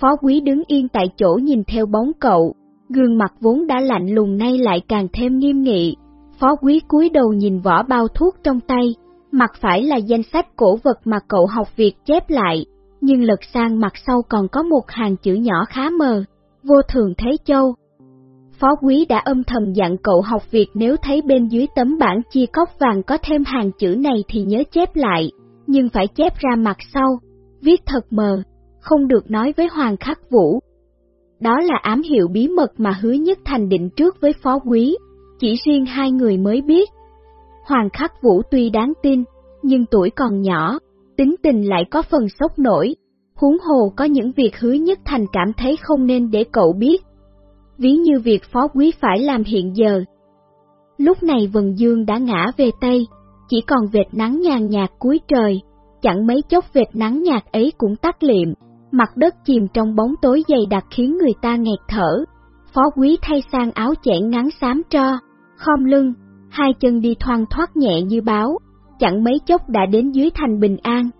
Phó quý đứng yên tại chỗ nhìn theo bóng cậu, gương mặt vốn đã lạnh lùng nay lại càng thêm nghiêm nghị. Phó quý cúi đầu nhìn vỏ bao thuốc trong tay, mặt phải là danh sách cổ vật mà cậu học việc chép lại, nhưng lật sang mặt sau còn có một hàng chữ nhỏ khá mờ, vô thường thế châu. Phó quý đã âm thầm dặn cậu học việc nếu thấy bên dưới tấm bản chia cốc vàng có thêm hàng chữ này thì nhớ chép lại, nhưng phải chép ra mặt sau, viết thật mờ, không được nói với Hoàng Khắc Vũ. Đó là ám hiệu bí mật mà hứa nhất thành định trước với phó quý, chỉ riêng hai người mới biết. Hoàng Khắc Vũ tuy đáng tin, nhưng tuổi còn nhỏ, tính tình lại có phần sốc nổi, huống hồ có những việc hứa nhất thành cảm thấy không nên để cậu biết. Ví như việc phó quý phải làm hiện giờ. Lúc này vần dương đã ngã về Tây, chỉ còn vệt nắng nhàn nhạt cuối trời, chẳng mấy chốc vệt nắng nhạt ấy cũng tắt liệm, mặt đất chìm trong bóng tối dày đặc khiến người ta nghẹt thở. Phó quý thay sang áo chẽn ngắn xám tro, khom lưng, hai chân đi thoang thoát nhẹ như báo, chẳng mấy chốc đã đến dưới thành Bình An.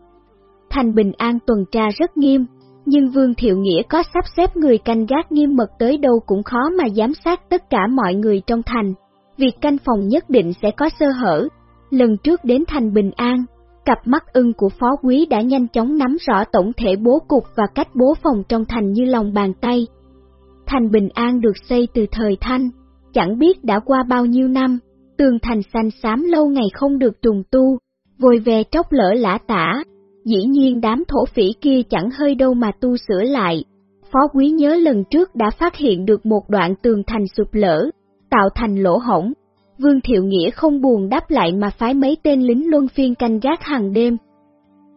Thành Bình An tuần tra rất nghiêm, nhưng Vương Thiệu Nghĩa có sắp xếp người canh gác nghiêm mật tới đâu cũng khó mà giám sát tất cả mọi người trong thành. Việc canh phòng nhất định sẽ có sơ hở. Lần trước đến thành Bình An, cặp mắt ưng của phó quý đã nhanh chóng nắm rõ tổng thể bố cục và cách bố phòng trong thành như lòng bàn tay. Thành Bình An được xây từ thời Thanh, chẳng biết đã qua bao nhiêu năm, tường thành xanh xám lâu ngày không được trùng tu, vội về tróc lỡ lã tả, dĩ nhiên đám thổ phỉ kia chẳng hơi đâu mà tu sửa lại. Phó quý nhớ lần trước đã phát hiện được một đoạn tường thành sụp lỡ, tạo thành lỗ hổng. Vương Thiệu Nghĩa không buồn đáp lại mà phái mấy tên lính luân phiên canh gác hàng đêm.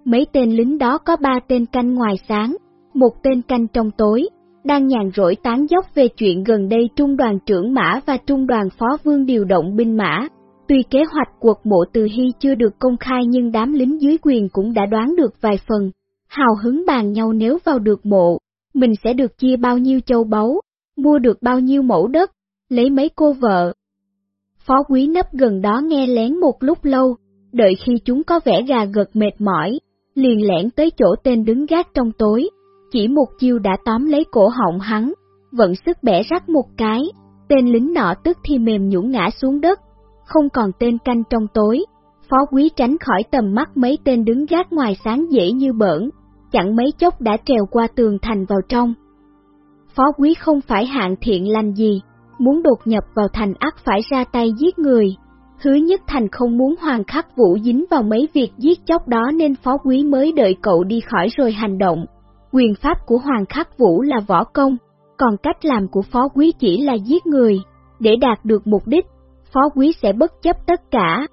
Mấy tên lính đó có ba tên canh ngoài sáng, một tên canh trong tối, đang nhàn rỗi tán dốc về chuyện gần đây trung đoàn trưởng mã và trung đoàn phó vương điều động binh mã. Tuy kế hoạch cuộc mộ từ hy chưa được công khai nhưng đám lính dưới quyền cũng đã đoán được vài phần. Hào hứng bàn nhau nếu vào được mộ, mình sẽ được chia bao nhiêu châu báu, mua được bao nhiêu mẫu đất, lấy mấy cô vợ. Phó quý nấp gần đó nghe lén một lúc lâu, đợi khi chúng có vẻ gà gật mệt mỏi, liền lẻn tới chỗ tên đứng gác trong tối, chỉ một chiêu đã tóm lấy cổ họng hắn, vận sức bẻ rắc một cái, tên lính nọ tức thì mềm nhũn ngã xuống đất, không còn tên canh trong tối. Phó quý tránh khỏi tầm mắt mấy tên đứng gác ngoài sáng dễ như bỡn, chẳng mấy chốc đã trèo qua tường thành vào trong. Phó quý không phải hạng thiện lành gì, muốn đột nhập vào thành ác phải ra tay giết người. Hứa nhất thành không muốn hoàng khắc vũ dính vào mấy việc giết chóc đó nên phó quý mới đợi cậu đi khỏi rồi hành động. Quyền pháp của Hoàng Khắc Vũ là võ công, còn cách làm của Phó Quý chỉ là giết người. Để đạt được mục đích, Phó Quý sẽ bất chấp tất cả.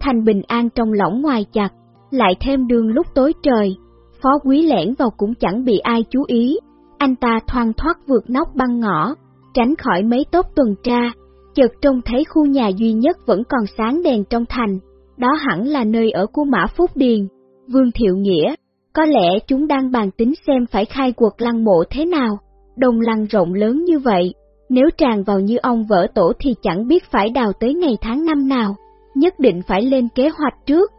Thành bình an trong lỏng ngoài chặt, lại thêm đường lúc tối trời, Phó Quý lẻn vào cũng chẳng bị ai chú ý. Anh ta thoang thoát vượt nóc băng ngõ, tránh khỏi mấy tốt tuần tra, chợt trông thấy khu nhà duy nhất vẫn còn sáng đèn trong thành, đó hẳn là nơi ở của Mã Phúc Điền, Vương Thiệu Nghĩa. Có lẽ chúng đang bàn tính xem phải khai cuộc lăng mộ thế nào, đồng lăng rộng lớn như vậy, nếu tràn vào như ông vỡ tổ thì chẳng biết phải đào tới ngày tháng năm nào, nhất định phải lên kế hoạch trước.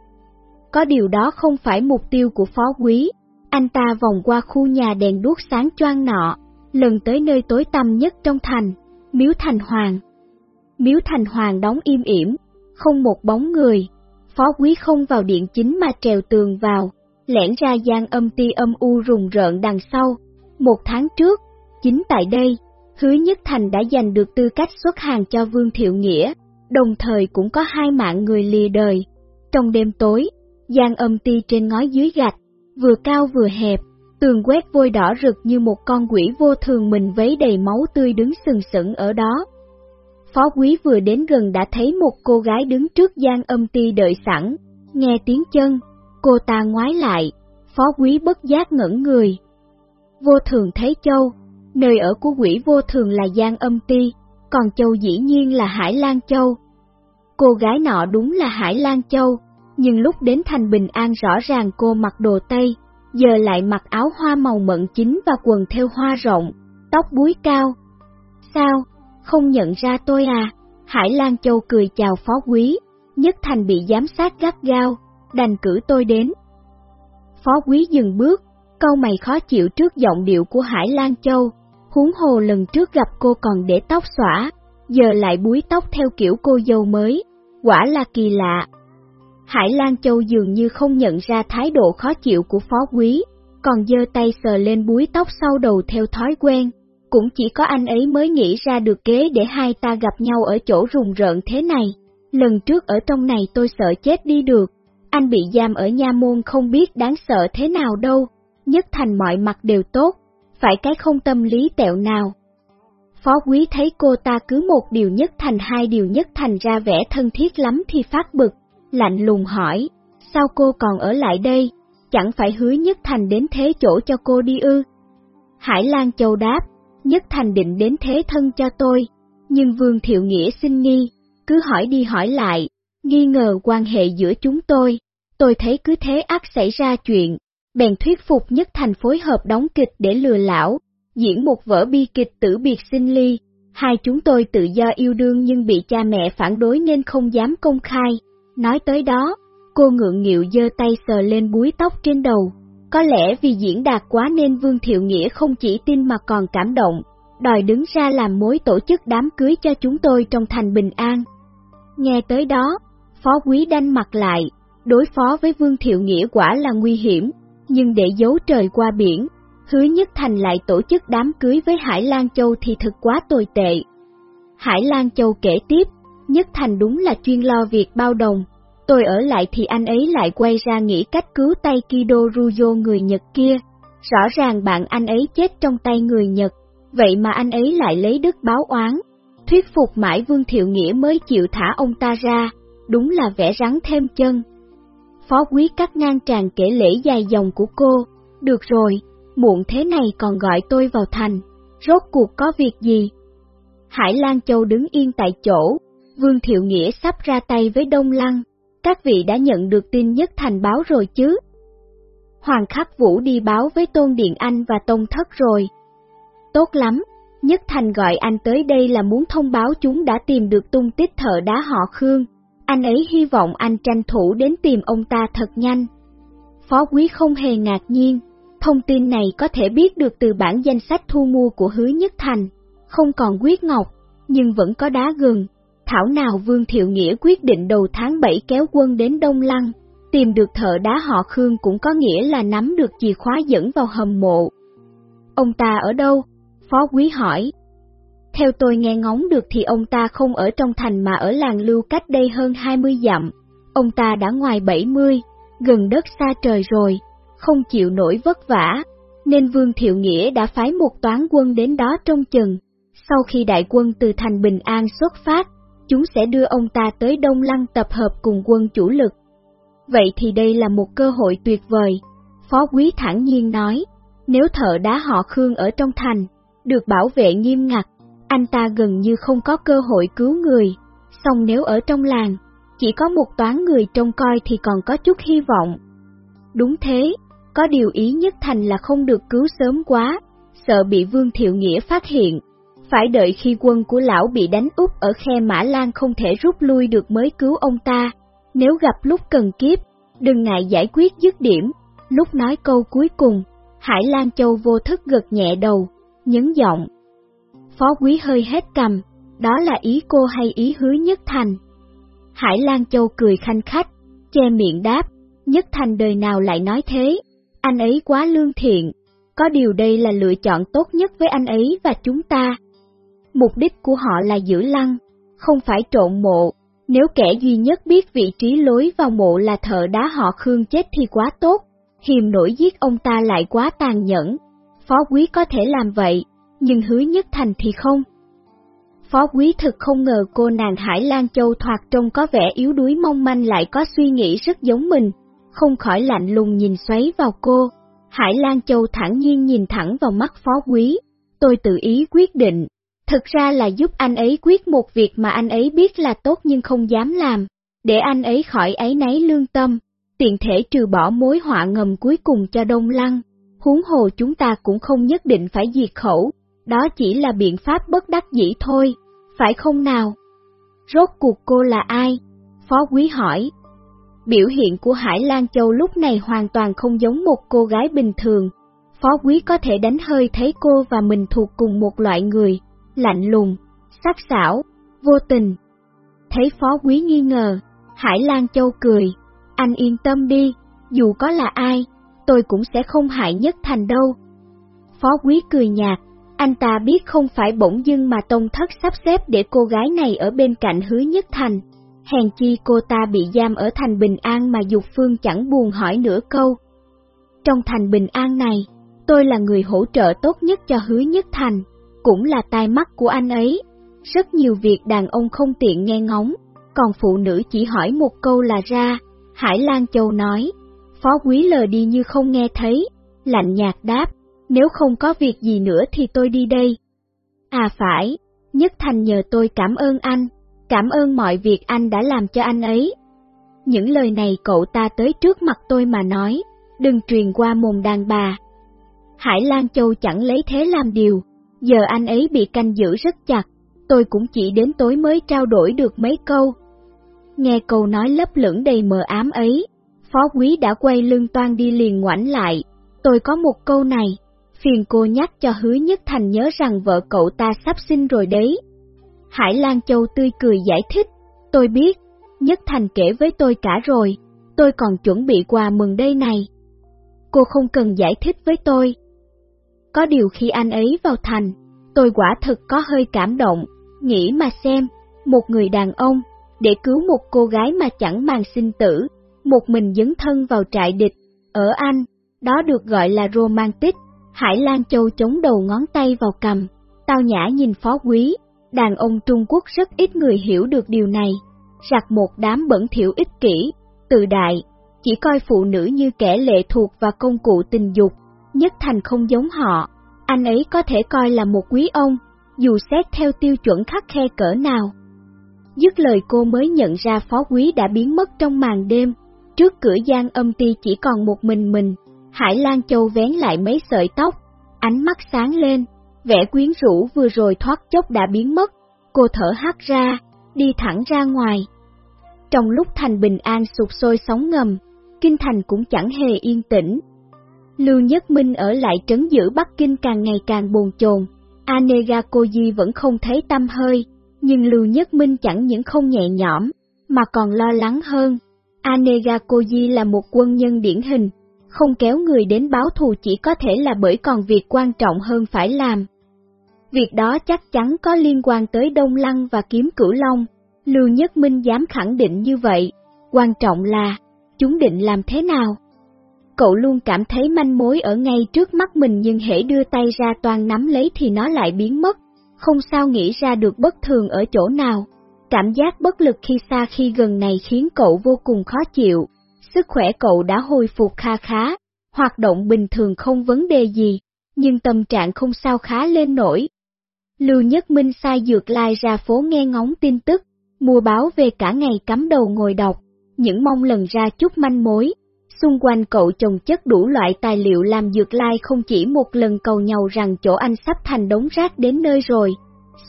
Có điều đó không phải mục tiêu của phó quý, anh ta vòng qua khu nhà đèn đuốc sáng choang nọ, lần tới nơi tối tăm nhất trong thành, Miếu Thành Hoàng. Miếu Thành Hoàng đóng im ỉm, không một bóng người, phó quý không vào điện chính mà trèo tường vào, lẻn ra gian âm ti âm u rùng rợn đằng sau. Một tháng trước, chính tại đây, Hứa Nhất Thành đã giành được tư cách xuất hàng cho Vương Thiệu Nghĩa, đồng thời cũng có hai mạng người lìa đời. Trong đêm tối, gian âm ti trên ngói dưới gạch, vừa cao vừa hẹp, tường quét vôi đỏ rực như một con quỷ vô thường mình vấy đầy máu tươi đứng sừng sững ở đó. Phó quý vừa đến gần đã thấy một cô gái đứng trước gian âm ti đợi sẵn, nghe tiếng chân, cô ta ngoái lại, phó quý bất giác ngẩn người. Vô thường thấy châu, nơi ở của quỷ vô thường là gian âm ti, còn châu dĩ nhiên là Hải Lan Châu. Cô gái nọ đúng là Hải Lan Châu, nhưng lúc đến thành bình an rõ ràng cô mặc đồ Tây, giờ lại mặc áo hoa màu mận chính và quần theo hoa rộng, tóc búi cao. Sao, không nhận ra tôi à? Hải Lan Châu cười chào phó quý, nhất thành bị giám sát gắt gao, đành cử tôi đến. Phó quý dừng bước, câu mày khó chịu trước giọng điệu của Hải Lan Châu, huống hồ lần trước gặp cô còn để tóc xõa, giờ lại búi tóc theo kiểu cô dâu mới, quả là kỳ lạ. Hải Lan Châu dường như không nhận ra thái độ khó chịu của phó quý, còn giơ tay sờ lên búi tóc sau đầu theo thói quen. Cũng chỉ có anh ấy mới nghĩ ra được kế để hai ta gặp nhau ở chỗ rùng rợn thế này. Lần trước ở trong này tôi sợ chết đi được, anh bị giam ở nha môn không biết đáng sợ thế nào đâu, nhất thành mọi mặt đều tốt, phải cái không tâm lý tẹo nào. Phó quý thấy cô ta cứ một điều nhất thành hai điều nhất thành ra vẻ thân thiết lắm thì phát bực, lạnh lùng hỏi, sao cô còn ở lại đây, chẳng phải hứa nhất thành đến thế chỗ cho cô đi ư? Hải Lan Châu đáp, nhất thành định đến thế thân cho tôi, nhưng Vương Thiệu Nghĩa xin nghi, cứ hỏi đi hỏi lại, nghi ngờ quan hệ giữa chúng tôi, tôi thấy cứ thế ác xảy ra chuyện, bèn thuyết phục nhất thành phối hợp đóng kịch để lừa lão, diễn một vở bi kịch tử biệt sinh ly. Hai chúng tôi tự do yêu đương nhưng bị cha mẹ phản đối nên không dám công khai. Nói tới đó, cô ngượng nghịu giơ tay sờ lên búi tóc trên đầu. Có lẽ vì diễn đạt quá nên Vương Thiệu Nghĩa không chỉ tin mà còn cảm động, đòi đứng ra làm mối tổ chức đám cưới cho chúng tôi trong thành bình an. Nghe tới đó, Phó Quý đanh mặt lại, đối phó với Vương Thiệu Nghĩa quả là nguy hiểm, nhưng để giấu trời qua biển, hứa nhất thành lại tổ chức đám cưới với Hải Lan Châu thì thực quá tồi tệ. Hải Lan Châu kể tiếp, nhất thành đúng là chuyên lo việc bao đồng, tôi ở lại thì anh ấy lại quay ra nghĩ cách cứu tay Kido Ruyo người Nhật kia, rõ ràng bạn anh ấy chết trong tay người Nhật, vậy mà anh ấy lại lấy đức báo oán, thuyết phục mãi Vương Thiệu Nghĩa mới chịu thả ông ta ra, đúng là vẽ rắn thêm chân. Phó quý cắt ngang tràng kể lễ dài dòng của cô, được rồi, muộn thế này còn gọi tôi vào thành, rốt cuộc có việc gì? Hải Lan Châu đứng yên tại chỗ, Vương Thiệu Nghĩa sắp ra tay với Đông Lăng, các vị đã nhận được tin nhất thành báo rồi chứ? Hoàng Khắc Vũ đi báo với Tôn Điện Anh và Tông Thất rồi. Tốt lắm, Nhất Thành gọi anh tới đây là muốn thông báo chúng đã tìm được tung tích thợ đá họ Khương, anh ấy hy vọng anh tranh thủ đến tìm ông ta thật nhanh. Phó quý không hề ngạc nhiên, thông tin này có thể biết được từ bản danh sách thu mua của Hứa Nhất Thành, không còn quyết ngọc, nhưng vẫn có đá gừng. Thảo nào Vương Thiệu Nghĩa quyết định đầu tháng 7 kéo quân đến Đông Lăng, tìm được thợ đá họ Khương cũng có nghĩa là nắm được chìa khóa dẫn vào hầm mộ. Ông ta ở đâu? Phó quý hỏi. Theo tôi nghe ngóng được thì ông ta không ở trong thành mà ở làng lưu cách đây hơn 20 dặm. Ông ta đã ngoài 70, gần đất xa trời rồi, không chịu nổi vất vả, nên Vương Thiệu Nghĩa đã phái một toán quân đến đó trông chừng. Sau khi đại quân từ thành Bình An xuất phát, chúng sẽ đưa ông ta tới Đông Lăng tập hợp cùng quân chủ lực. Vậy thì đây là một cơ hội tuyệt vời, Phó Quý thẳng nhiên nói, nếu thợ đá họ Khương ở trong thành, được bảo vệ nghiêm ngặt, anh ta gần như không có cơ hội cứu người, song nếu ở trong làng, chỉ có một toán người trông coi thì còn có chút hy vọng. Đúng thế, có điều ý nhất thành là không được cứu sớm quá, sợ bị Vương Thiệu Nghĩa phát hiện, phải đợi khi quân của lão bị đánh úp ở khe Mã Lan không thể rút lui được mới cứu ông ta, nếu gặp lúc cần kiếp, đừng ngại giải quyết dứt điểm, lúc nói câu cuối cùng, Hải Lan Châu vô thức gật nhẹ đầu, nhấn giọng. Phó quý hơi hết cầm, đó là ý cô hay ý hứa nhất thành? Hải Lan Châu cười khanh khách, che miệng đáp, nhất thành đời nào lại nói thế, anh ấy quá lương thiện, có điều đây là lựa chọn tốt nhất với anh ấy và chúng ta. Mục đích của họ là giữ lăng, không phải trộn mộ, Nếu kẻ duy nhất biết vị trí lối vào mộ là thợ đá họ Khương chết thì quá tốt, hiềm nổi giết ông ta lại quá tàn nhẫn. Phó quý có thể làm vậy, nhưng hứa nhất thành thì không. Phó quý thực không ngờ cô nàng Hải Lan Châu thoạt trông có vẻ yếu đuối mong manh lại có suy nghĩ rất giống mình, không khỏi lạnh lùng nhìn xoáy vào cô. Hải Lan Châu thẳng nhiên nhìn thẳng vào mắt phó quý, tôi tự ý quyết định, thực ra là giúp anh ấy quyết một việc mà anh ấy biết là tốt nhưng không dám làm, để anh ấy khỏi ấy nấy lương tâm, tiện thể trừ bỏ mối họa ngầm cuối cùng cho Đông Lăng. Huống hồ chúng ta cũng không nhất định phải diệt khẩu, đó chỉ là biện pháp bất đắc dĩ thôi, phải không nào? Rốt cuộc cô là ai? Phó Quý hỏi. Biểu hiện của Hải Lan Châu lúc này hoàn toàn không giống một cô gái bình thường. Phó Quý có thể đánh hơi thấy cô và mình thuộc cùng một loại người, lạnh lùng, sắc sảo, vô tình. Thấy Phó Quý nghi ngờ, Hải Lan Châu cười, anh yên tâm đi, dù có là ai, tôi cũng sẽ không hại nhất thành đâu. Phó Quý cười nhạt, anh ta biết không phải bỗng dưng mà Tông Thất sắp xếp để cô gái này ở bên cạnh hứa nhất thành. Hèn chi cô ta bị giam ở thành Bình An mà Dục Phương chẳng buồn hỏi nửa câu. Trong thành Bình An này, tôi là người hỗ trợ tốt nhất cho hứa nhất thành, cũng là tai mắt của anh ấy. Rất nhiều việc đàn ông không tiện nghe ngóng, còn phụ nữ chỉ hỏi một câu là ra. Hải Lan Châu nói, phó quý lờ đi như không nghe thấy, lạnh nhạt đáp, nếu không có việc gì nữa thì tôi đi đây. À phải, Nhất Thành nhờ tôi cảm ơn anh, cảm ơn mọi việc anh đã làm cho anh ấy. Những lời này cậu ta tới trước mặt tôi mà nói, đừng truyền qua mồm đàn bà. Hải Lan Châu chẳng lấy thế làm điều, giờ anh ấy bị canh giữ rất chặt, tôi cũng chỉ đến tối mới trao đổi được mấy câu. Nghe câu nói lấp lửng đầy mờ ám ấy, phó quý đã quay lưng toan đi liền ngoảnh lại, tôi có một câu này, phiền cô nhắc cho hứa nhất thành nhớ rằng vợ cậu ta sắp sinh rồi đấy. Hải Lan Châu tươi cười giải thích, tôi biết, nhất thành kể với tôi cả rồi, tôi còn chuẩn bị quà mừng đây này. Cô không cần giải thích với tôi. Có điều khi anh ấy vào thành, tôi quả thực có hơi cảm động, nghĩ mà xem, một người đàn ông, để cứu một cô gái mà chẳng màng sinh tử, một mình dấn thân vào trại địch, ở Anh, đó được gọi là romantic. Hải Lan Châu chống đầu ngón tay vào cầm, tao nhã nhìn phó quý, đàn ông Trung Quốc rất ít người hiểu được điều này, Giặc một đám bẩn thỉu ích kỷ, tự đại, chỉ coi phụ nữ như kẻ lệ thuộc và công cụ tình dục, nhất thành không giống họ, anh ấy có thể coi là một quý ông, dù xét theo tiêu chuẩn khắc khe cỡ nào. Dứt lời cô mới nhận ra phó quý đã biến mất trong màn đêm, trước cửa gian âm ti chỉ còn một mình mình, Hải Lan Châu vén lại mấy sợi tóc, ánh mắt sáng lên, vẻ quyến rũ vừa rồi thoát chốc đã biến mất, cô thở hắt ra, đi thẳng ra ngoài. Trong lúc thành bình an sụp sôi sóng ngầm, Kinh Thành cũng chẳng hề yên tĩnh. Lưu Nhất Minh ở lại trấn giữ Bắc Kinh càng ngày càng bồn chồn, Anega Koji vẫn không thấy tâm hơi, nhưng Lưu Nhất Minh chẳng những không nhẹ nhõm, mà còn lo lắng hơn. Anega Koji là một quân nhân điển hình, không kéo người đến báo thù chỉ có thể là bởi còn việc quan trọng hơn phải làm. Việc đó chắc chắn có liên quan tới Đông Lăng và Kiếm Cửu Long, Lưu Nhất Minh dám khẳng định như vậy, quan trọng là, chúng định làm thế nào? Cậu luôn cảm thấy manh mối ở ngay trước mắt mình nhưng hễ đưa tay ra toàn nắm lấy thì nó lại biến mất, không sao nghĩ ra được bất thường ở chỗ nào. Cảm giác bất lực khi xa khi gần này khiến cậu vô cùng khó chịu sức khỏe cậu đã hồi phục kha khá, hoạt động bình thường không vấn đề gì, nhưng tâm trạng không sao khá lên nổi. Lưu Nhất Minh sai dược lai ra phố nghe ngóng tin tức, mua báo về cả ngày cắm đầu ngồi đọc, những mong lần ra chút manh mối. Xung quanh cậu chồng chất đủ loại tài liệu làm dược lai không chỉ một lần cầu nhau rằng chỗ anh sắp thành đống rác đến nơi rồi.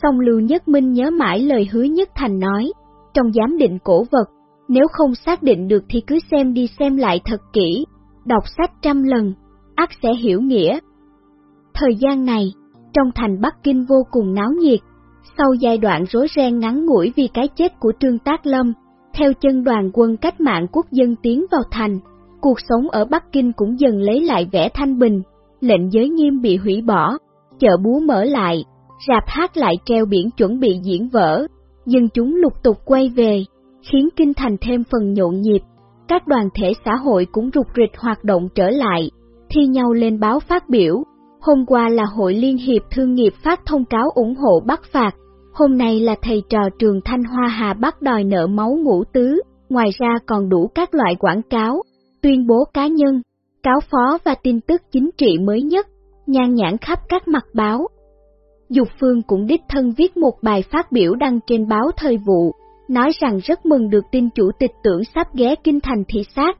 Song Lưu Nhất Minh nhớ mãi lời hứa Nhất Thành nói, trong giám định cổ vật, nếu không xác định được thì cứ xem đi xem lại thật kỹ, đọc sách trăm lần, ắt sẽ hiểu nghĩa. Thời gian này, trong thành Bắc Kinh vô cùng náo nhiệt, sau giai đoạn rối ren ngắn ngủi vì cái chết của Trương Tác Lâm, theo chân đoàn quân cách mạng quốc dân tiến vào thành, cuộc sống ở Bắc Kinh cũng dần lấy lại vẻ thanh bình, lệnh giới nghiêm bị hủy bỏ, chợ búa mở lại, rạp hát lại treo biển chuẩn bị diễn vở, dân chúng lục tục quay về, khiến kinh thành thêm phần nhộn nhịp. Các đoàn thể xã hội cũng rục rịch hoạt động trở lại, thi nhau lên báo phát biểu. Hôm qua là Hội Liên hiệp Thương nghiệp phát thông cáo ủng hộ bắt phạt, hôm nay là thầy trò trường Thanh Hoa Hà bắt đòi nợ máu ngũ tứ, ngoài ra còn đủ các loại quảng cáo, tuyên bố cá nhân, cáo phó và tin tức chính trị mới nhất, nhan nhãn khắp các mặt báo. Dục Phương cũng đích thân viết một bài phát biểu đăng trên báo Thời vụ, nói rằng rất mừng được tin chủ tịch tưởng sắp ghé kinh thành thị sát.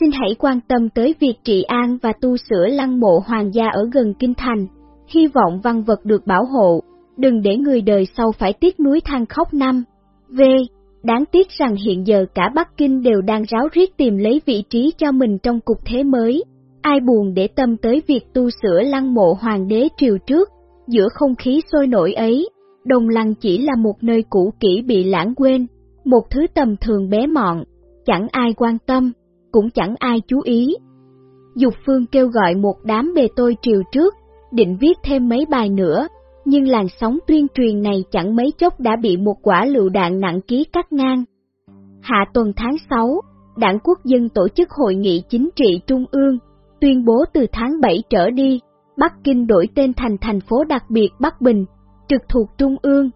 Xin hãy quan tâm tới việc trị an và tu sửa lăng mộ hoàng gia ở gần kinh thành. Hy vọng văn vật được bảo hộ, đừng để người đời sau phải tiếc núi than khóc năm. V. Đáng tiếc rằng hiện giờ cả Bắc Kinh đều đang ráo riết tìm lấy vị trí cho mình trong cục thế mới. Ai buồn để tâm tới việc tu sửa lăng mộ hoàng đế triều trước, giữa không khí sôi nổi ấy, Đồng Lăng chỉ là một nơi cũ kỹ bị lãng quên, một thứ tầm thường bé mọn, chẳng ai quan tâm, cũng chẳng ai chú ý. Dục Phương kêu gọi một đám bề tôi triều trước, định viết thêm mấy bài nữa, nhưng làn sóng tuyên truyền này chẳng mấy chốc đã bị một quả lựu đạn nặng ký cắt ngang. Hạ tuần tháng 6, Đảng Quốc dân tổ chức hội nghị chính trị trung ương, tuyên bố từ tháng 7 trở đi, Bắc Kinh đổi tên thành thành phố đặc biệt Bắc Bình, trực thuộc Trung ương.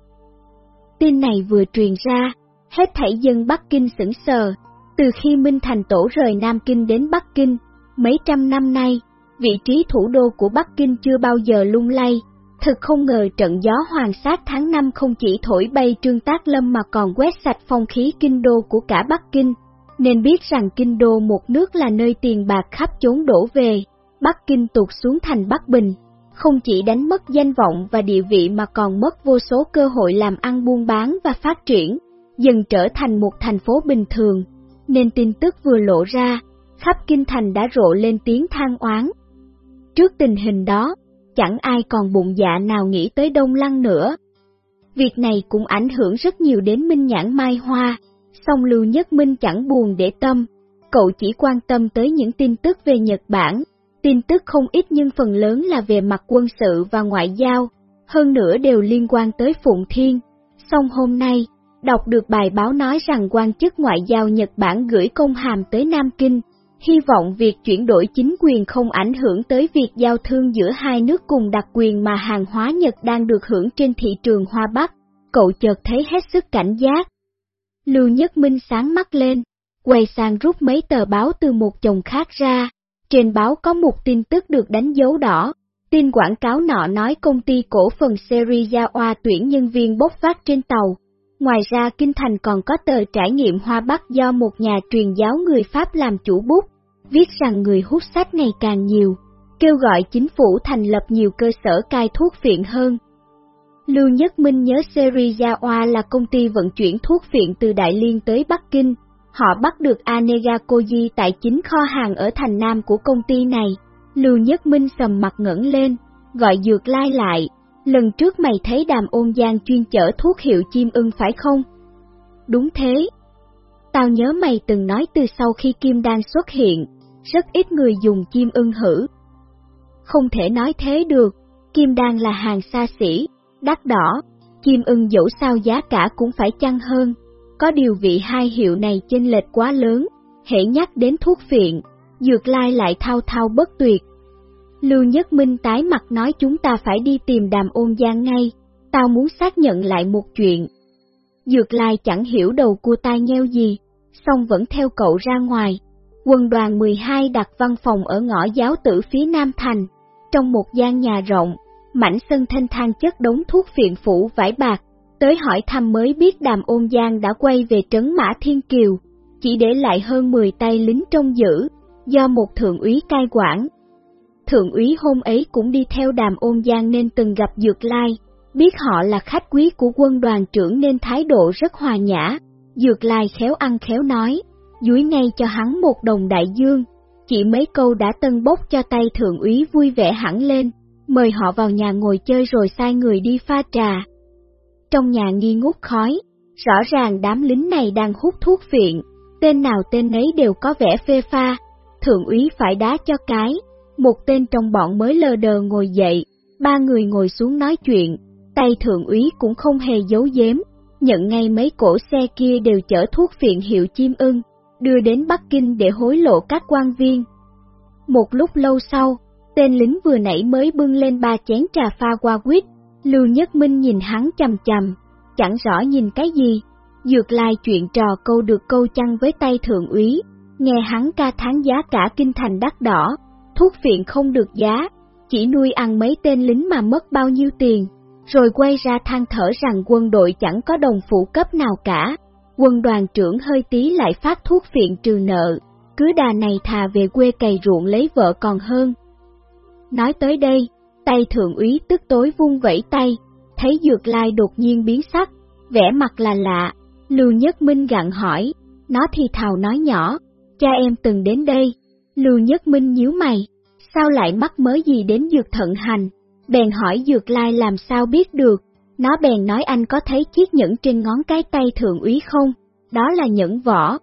Tin này vừa truyền ra, hết thảy dân Bắc Kinh sững sờ, từ khi Minh Thành Tổ rời Nam Kinh đến Bắc Kinh, mấy trăm năm nay, vị trí thủ đô của Bắc Kinh chưa bao giờ lung lay. Thật không ngờ trận gió hoàng sát tháng 5 không chỉ thổi bay Trương Tác Lâm mà còn quét sạch phong khí kinh đô của cả Bắc Kinh, nên biết rằng kinh đô một nước là nơi tiền bạc khắp chốn đổ về. Bắc Kinh tụt xuống thành Bắc Bình, không chỉ đánh mất danh vọng và địa vị mà còn mất vô số cơ hội làm ăn buôn bán và phát triển, dần trở thành một thành phố bình thường, nên tin tức vừa lộ ra, khắp kinh thành đã rộ lên tiếng than oán. Trước tình hình đó, chẳng ai còn bụng dạ nào nghĩ tới Đông Lăng nữa. Việc này cũng ảnh hưởng rất nhiều đến Minh Nhãn Mai Hoa, song Lưu Nhất Minh chẳng buồn để tâm, cậu chỉ quan tâm tới những tin tức về Nhật Bản, tin tức không ít nhưng phần lớn là về mặt quân sự và ngoại giao, hơn nữa đều liên quan tới Phụng Thiên. Song hôm nay, đọc được bài báo nói rằng quan chức ngoại giao Nhật Bản gửi công hàm tới Nam Kinh, hy vọng việc chuyển đổi chính quyền không ảnh hưởng tới việc giao thương giữa hai nước cùng đặc quyền mà hàng hóa Nhật đang được hưởng trên thị trường Hoa Bắc. Cậu chợt thấy hết sức cảnh giác. Lưu Nhất Minh sáng mắt lên, quay sang rút mấy tờ báo từ một chồng khác ra. Trên báo có một tin tức được đánh dấu đỏ. Tin quảng cáo nọ nói công ty cổ phần Serizawa tuyển nhân viên bốc phát trên tàu. Ngoài ra Kinh Thành còn có tờ trải nghiệm Hoa Bắc do một nhà truyền giáo người Pháp làm chủ bút, viết rằng người hút sách ngày càng nhiều, kêu gọi chính phủ thành lập nhiều cơ sở cai thuốc phiện hơn. Lưu Nhất Minh nhớ Serizawa là công ty vận chuyển thuốc phiện từ Đại Liên tới Bắc Kinh, Họ bắt được Anega Koji tại chính kho hàng ở thành Nam của công ty này. Lưu Nhất Minh sầm mặt ngẩng lên, gọi Dược Lai lại. Lần trước mày thấy đàm ôn giang chuyên chở thuốc hiệu chim ưng phải không? Đúng thế. Tao nhớ mày từng nói từ sau khi Kim Đan xuất hiện, rất ít người dùng chim ưng hử. Không thể nói thế được, Kim Đan là hàng xa xỉ, đắt đỏ, chim ưng dẫu sao giá cả cũng phải chăng hơn, có điều vị hai hiệu này chênh lệch quá lớn, hễ nhắc đến thuốc phiện, Dược Lai lại thao thao bất tuyệt. Lưu Nhất Minh tái mặt nói chúng ta phải đi tìm đàm ôn giang ngay, tao muốn xác nhận lại một chuyện. Dược Lai chẳng hiểu đầu cua tai nheo gì, song vẫn theo cậu ra ngoài. Quân đoàn 12 đặt văn phòng ở ngõ giáo tử phía Nam Thành, trong một gian nhà rộng, mảnh sân thanh thang chất đống thuốc phiện phủ vải bạc, Tới hỏi thăm mới biết đàm ôn giang đã quay về trấn Mã Thiên Kiều, chỉ để lại hơn 10 tay lính trông giữ, do một thượng úy cai quản. Thượng úy hôm ấy cũng đi theo đàm ôn giang nên từng gặp Dược Lai, biết họ là khách quý của quân đoàn trưởng nên thái độ rất hòa nhã. Dược Lai khéo ăn khéo nói, dúi ngay cho hắn một đồng đại dương, chỉ mấy câu đã tân bốc cho tay thượng úy vui vẻ hẳn lên, mời họ vào nhà ngồi chơi rồi sai người đi pha trà. Trong nhà nghi ngút khói, rõ ràng đám lính này đang hút thuốc phiện, tên nào tên ấy đều có vẻ phê pha, thượng úy phải đá cho cái, một tên trong bọn mới lờ đờ ngồi dậy, ba người ngồi xuống nói chuyện, tay thượng úy cũng không hề giấu giếm, nhận ngay mấy cổ xe kia đều chở thuốc phiện hiệu chim ưng, đưa đến Bắc Kinh để hối lộ các quan viên. Một lúc lâu sau, tên lính vừa nãy mới bưng lên ba chén trà pha qua quýt, Lưu Nhất Minh nhìn hắn chầm chầm, chẳng rõ nhìn cái gì, dược lai chuyện trò câu được câu chăng với tay thượng úy, nghe hắn ca tháng giá cả kinh thành đắt đỏ, thuốc phiện không được giá, chỉ nuôi ăn mấy tên lính mà mất bao nhiêu tiền, rồi quay ra than thở rằng quân đội chẳng có đồng phụ cấp nào cả. Quân đoàn trưởng hơi tí lại phát thuốc phiện trừ nợ, cứ đà này thà về quê cày ruộng lấy vợ còn hơn. Nói tới đây, tay thượng úy tức tối vung vẫy tay, thấy dược lai đột nhiên biến sắc, vẻ mặt là lạ, Lưu Nhất Minh gặn hỏi, nó thì thào nói nhỏ, cha em từng đến đây, Lưu Nhất Minh nhíu mày, sao lại mắc mới gì đến dược thận hành, bèn hỏi dược lai làm sao biết được, nó bèn nói anh có thấy chiếc nhẫn trên ngón cái tay thượng úy không, đó là nhẫn vỏ.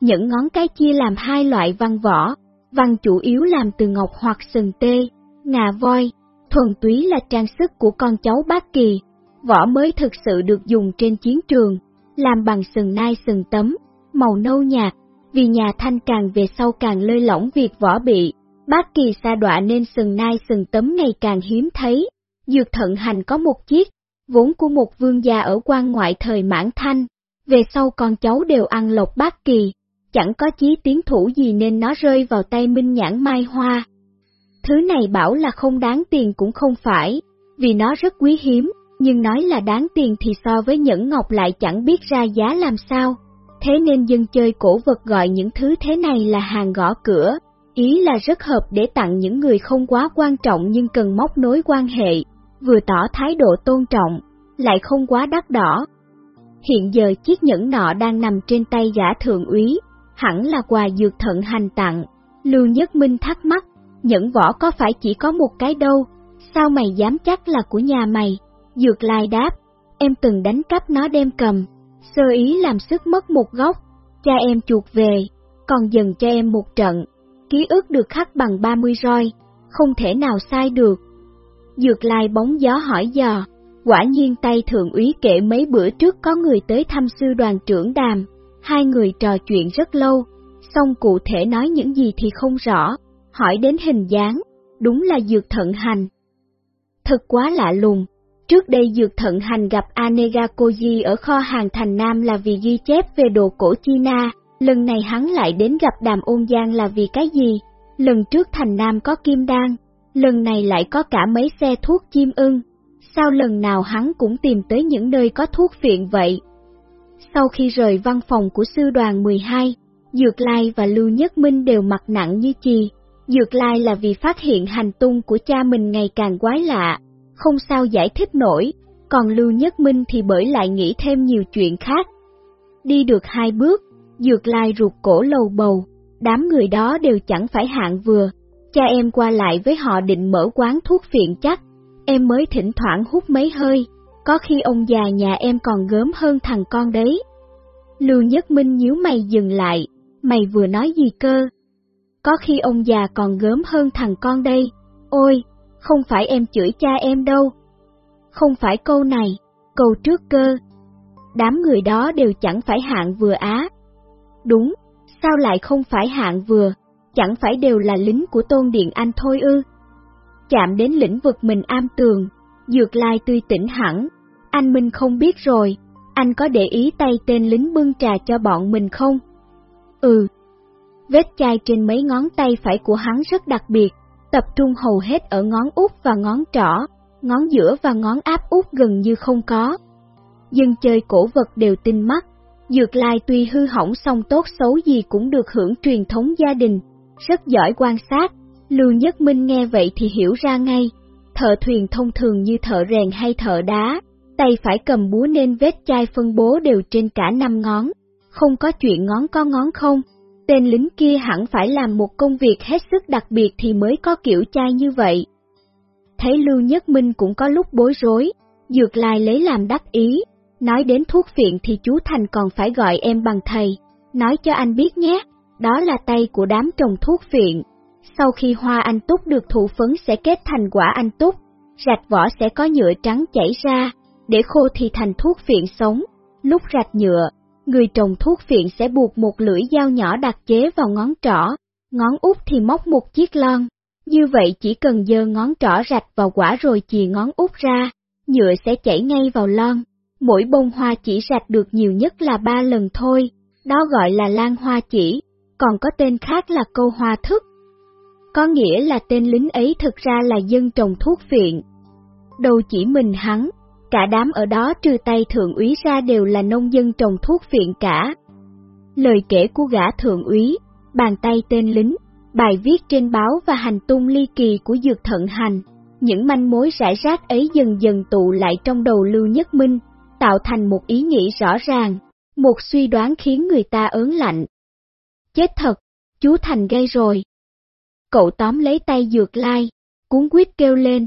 Nhẫn ngón cái chia làm hai loại văn vỏ, văn chủ yếu làm từ ngọc hoặc sừng tê, ngà voi, thuần túy là trang sức của con cháu bác kỳ, vỏ mới thực sự được dùng trên chiến trường, làm bằng sừng nai sừng tấm, màu nâu nhạt, vì nhà thanh càng về sau càng lơi lỏng việc vỏ bị, bác kỳ xa đọa nên sừng nai sừng tấm ngày càng hiếm thấy. Dược thận hành có một chiếc, vốn của một vương gia ở quan ngoại thời mãn thanh, về sau con cháu đều ăn lộc bác kỳ, chẳng có chí tiến thủ gì nên nó rơi vào tay minh nhãn mai hoa. Thứ này bảo là không đáng tiền cũng không phải, vì nó rất quý hiếm, nhưng nói là đáng tiền thì so với nhẫn ngọc lại chẳng biết ra giá làm sao. Thế nên dân chơi cổ vật gọi những thứ thế này là hàng gõ cửa, ý là rất hợp để tặng những người không quá quan trọng nhưng cần móc nối quan hệ, vừa tỏ thái độ tôn trọng, lại không quá đắt đỏ. Hiện giờ chiếc nhẫn nọ đang nằm trên tay gã thượng úy, hẳn là quà dược thận hành tặng. Lưu Nhất Minh thắc mắc, nhẫn võ có phải chỉ có một cái đâu, sao mày dám chắc là của nhà mày? Dược lai đáp, em từng đánh cắp nó đem cầm, sơ ý làm sức mất một góc, cha em chuột về, còn dần cho em một trận, ký ức được khắc bằng 30 roi, không thể nào sai được. Dược lai bóng gió hỏi dò, quả nhiên tay thượng úy kể mấy bữa trước có người tới thăm sư đoàn trưởng đàm, hai người trò chuyện rất lâu, xong cụ thể nói những gì thì không rõ, hỏi đến hình dáng, đúng là dược thận hành. Thật quá lạ lùng, trước đây dược thận hành gặp Anega Koji ở kho hàng thành Nam là vì ghi chép về đồ cổ China, lần này hắn lại đến gặp đàm ôn giang là vì cái gì? Lần trước thành Nam có kim đan, lần này lại có cả mấy xe thuốc chim ưng, sao lần nào hắn cũng tìm tới những nơi có thuốc viện vậy? Sau khi rời văn phòng của sư đoàn 12, Dược Lai và Lưu Nhất Minh đều mặt nặng như chì. Dược Lai là vì phát hiện hành tung của cha mình ngày càng quái lạ, không sao giải thích nổi, còn Lưu Nhất Minh thì bởi lại nghĩ thêm nhiều chuyện khác. Đi được hai bước, Dược Lai ruột cổ lầu bầu, đám người đó đều chẳng phải hạng vừa, cha em qua lại với họ định mở quán thuốc phiện chắc, em mới thỉnh thoảng hút mấy hơi, có khi ông già nhà em còn gớm hơn thằng con đấy. Lưu Nhất Minh nhíu mày dừng lại, mày vừa nói gì cơ? Có khi ông già còn gớm hơn thằng con đây, ôi, không phải em chửi cha em đâu. Không phải câu này, câu trước cơ. Đám người đó đều chẳng phải hạng vừa á. Đúng, sao lại không phải hạng vừa, chẳng phải đều là lính của Tôn Điện Anh thôi ư? Chạm đến lĩnh vực mình am tường, dược lai tươi tỉnh hẳn, anh Minh không biết rồi, anh có để ý tay tên lính bưng trà cho bọn mình không? Ừ. Vết chai trên mấy ngón tay phải của hắn rất đặc biệt, tập trung hầu hết ở ngón út và ngón trỏ, ngón giữa và ngón áp út gần như không có. Dân chơi cổ vật đều tinh mắt, Dược Lai tuy hư hỏng song tốt xấu gì cũng được hưởng truyền thống gia đình, rất giỏi quan sát, Lưu Nhất Minh nghe vậy thì hiểu ra ngay, thợ thuyền thông thường như thợ rèn hay thợ đá, tay phải cầm búa nên vết chai phân bố đều trên cả năm ngón, không có chuyện ngón có ngón không. Tên lính kia hẳn phải làm một công việc hết sức đặc biệt thì mới có kiểu trai như vậy. Thấy Lưu Nhất Minh cũng có lúc bối rối, Dược Lai lấy làm đắc ý, nói đến thuốc phiện thì chú Thành còn phải gọi em bằng thầy, nói cho anh biết nhé, đó là tay của đám trồng thuốc phiện. Sau khi hoa anh túc được thụ phấn sẽ kết thành quả anh túc, rạch vỏ sẽ có nhựa trắng chảy ra, để khô thì thành thuốc phiện sống, Lúc rạch nhựa, người trồng thuốc phiện sẽ buộc một lưỡi dao nhỏ đặc chế vào ngón trỏ, ngón út thì móc một chiếc lon. Như vậy chỉ cần dơ ngón trỏ rạch vào quả rồi chì ngón út ra, nhựa sẽ chảy ngay vào lon. Mỗi bông hoa chỉ rạch được nhiều nhất là ba lần thôi, đó gọi là lan hoa chỉ, còn có tên khác là câu hoa thức. Có nghĩa là tên lính ấy thực ra là dân trồng thuốc phiện. đầu chỉ mình hắn, cả đám ở đó trừ tay thượng úy ra đều là nông dân trồng thuốc viện cả. Lời kể của gã thượng úy, bàn tay tên lính, bài viết trên báo và hành tung ly kỳ của dược thận hành, những manh mối rải rác ấy dần dần tụ lại trong đầu Lưu Nhất Minh, tạo thành một ý nghĩ rõ ràng, một suy đoán khiến người ta ớn lạnh. Chết thật, chú Thành gây rồi. Cậu tóm lấy tay dược lai, cuốn quýt kêu lên,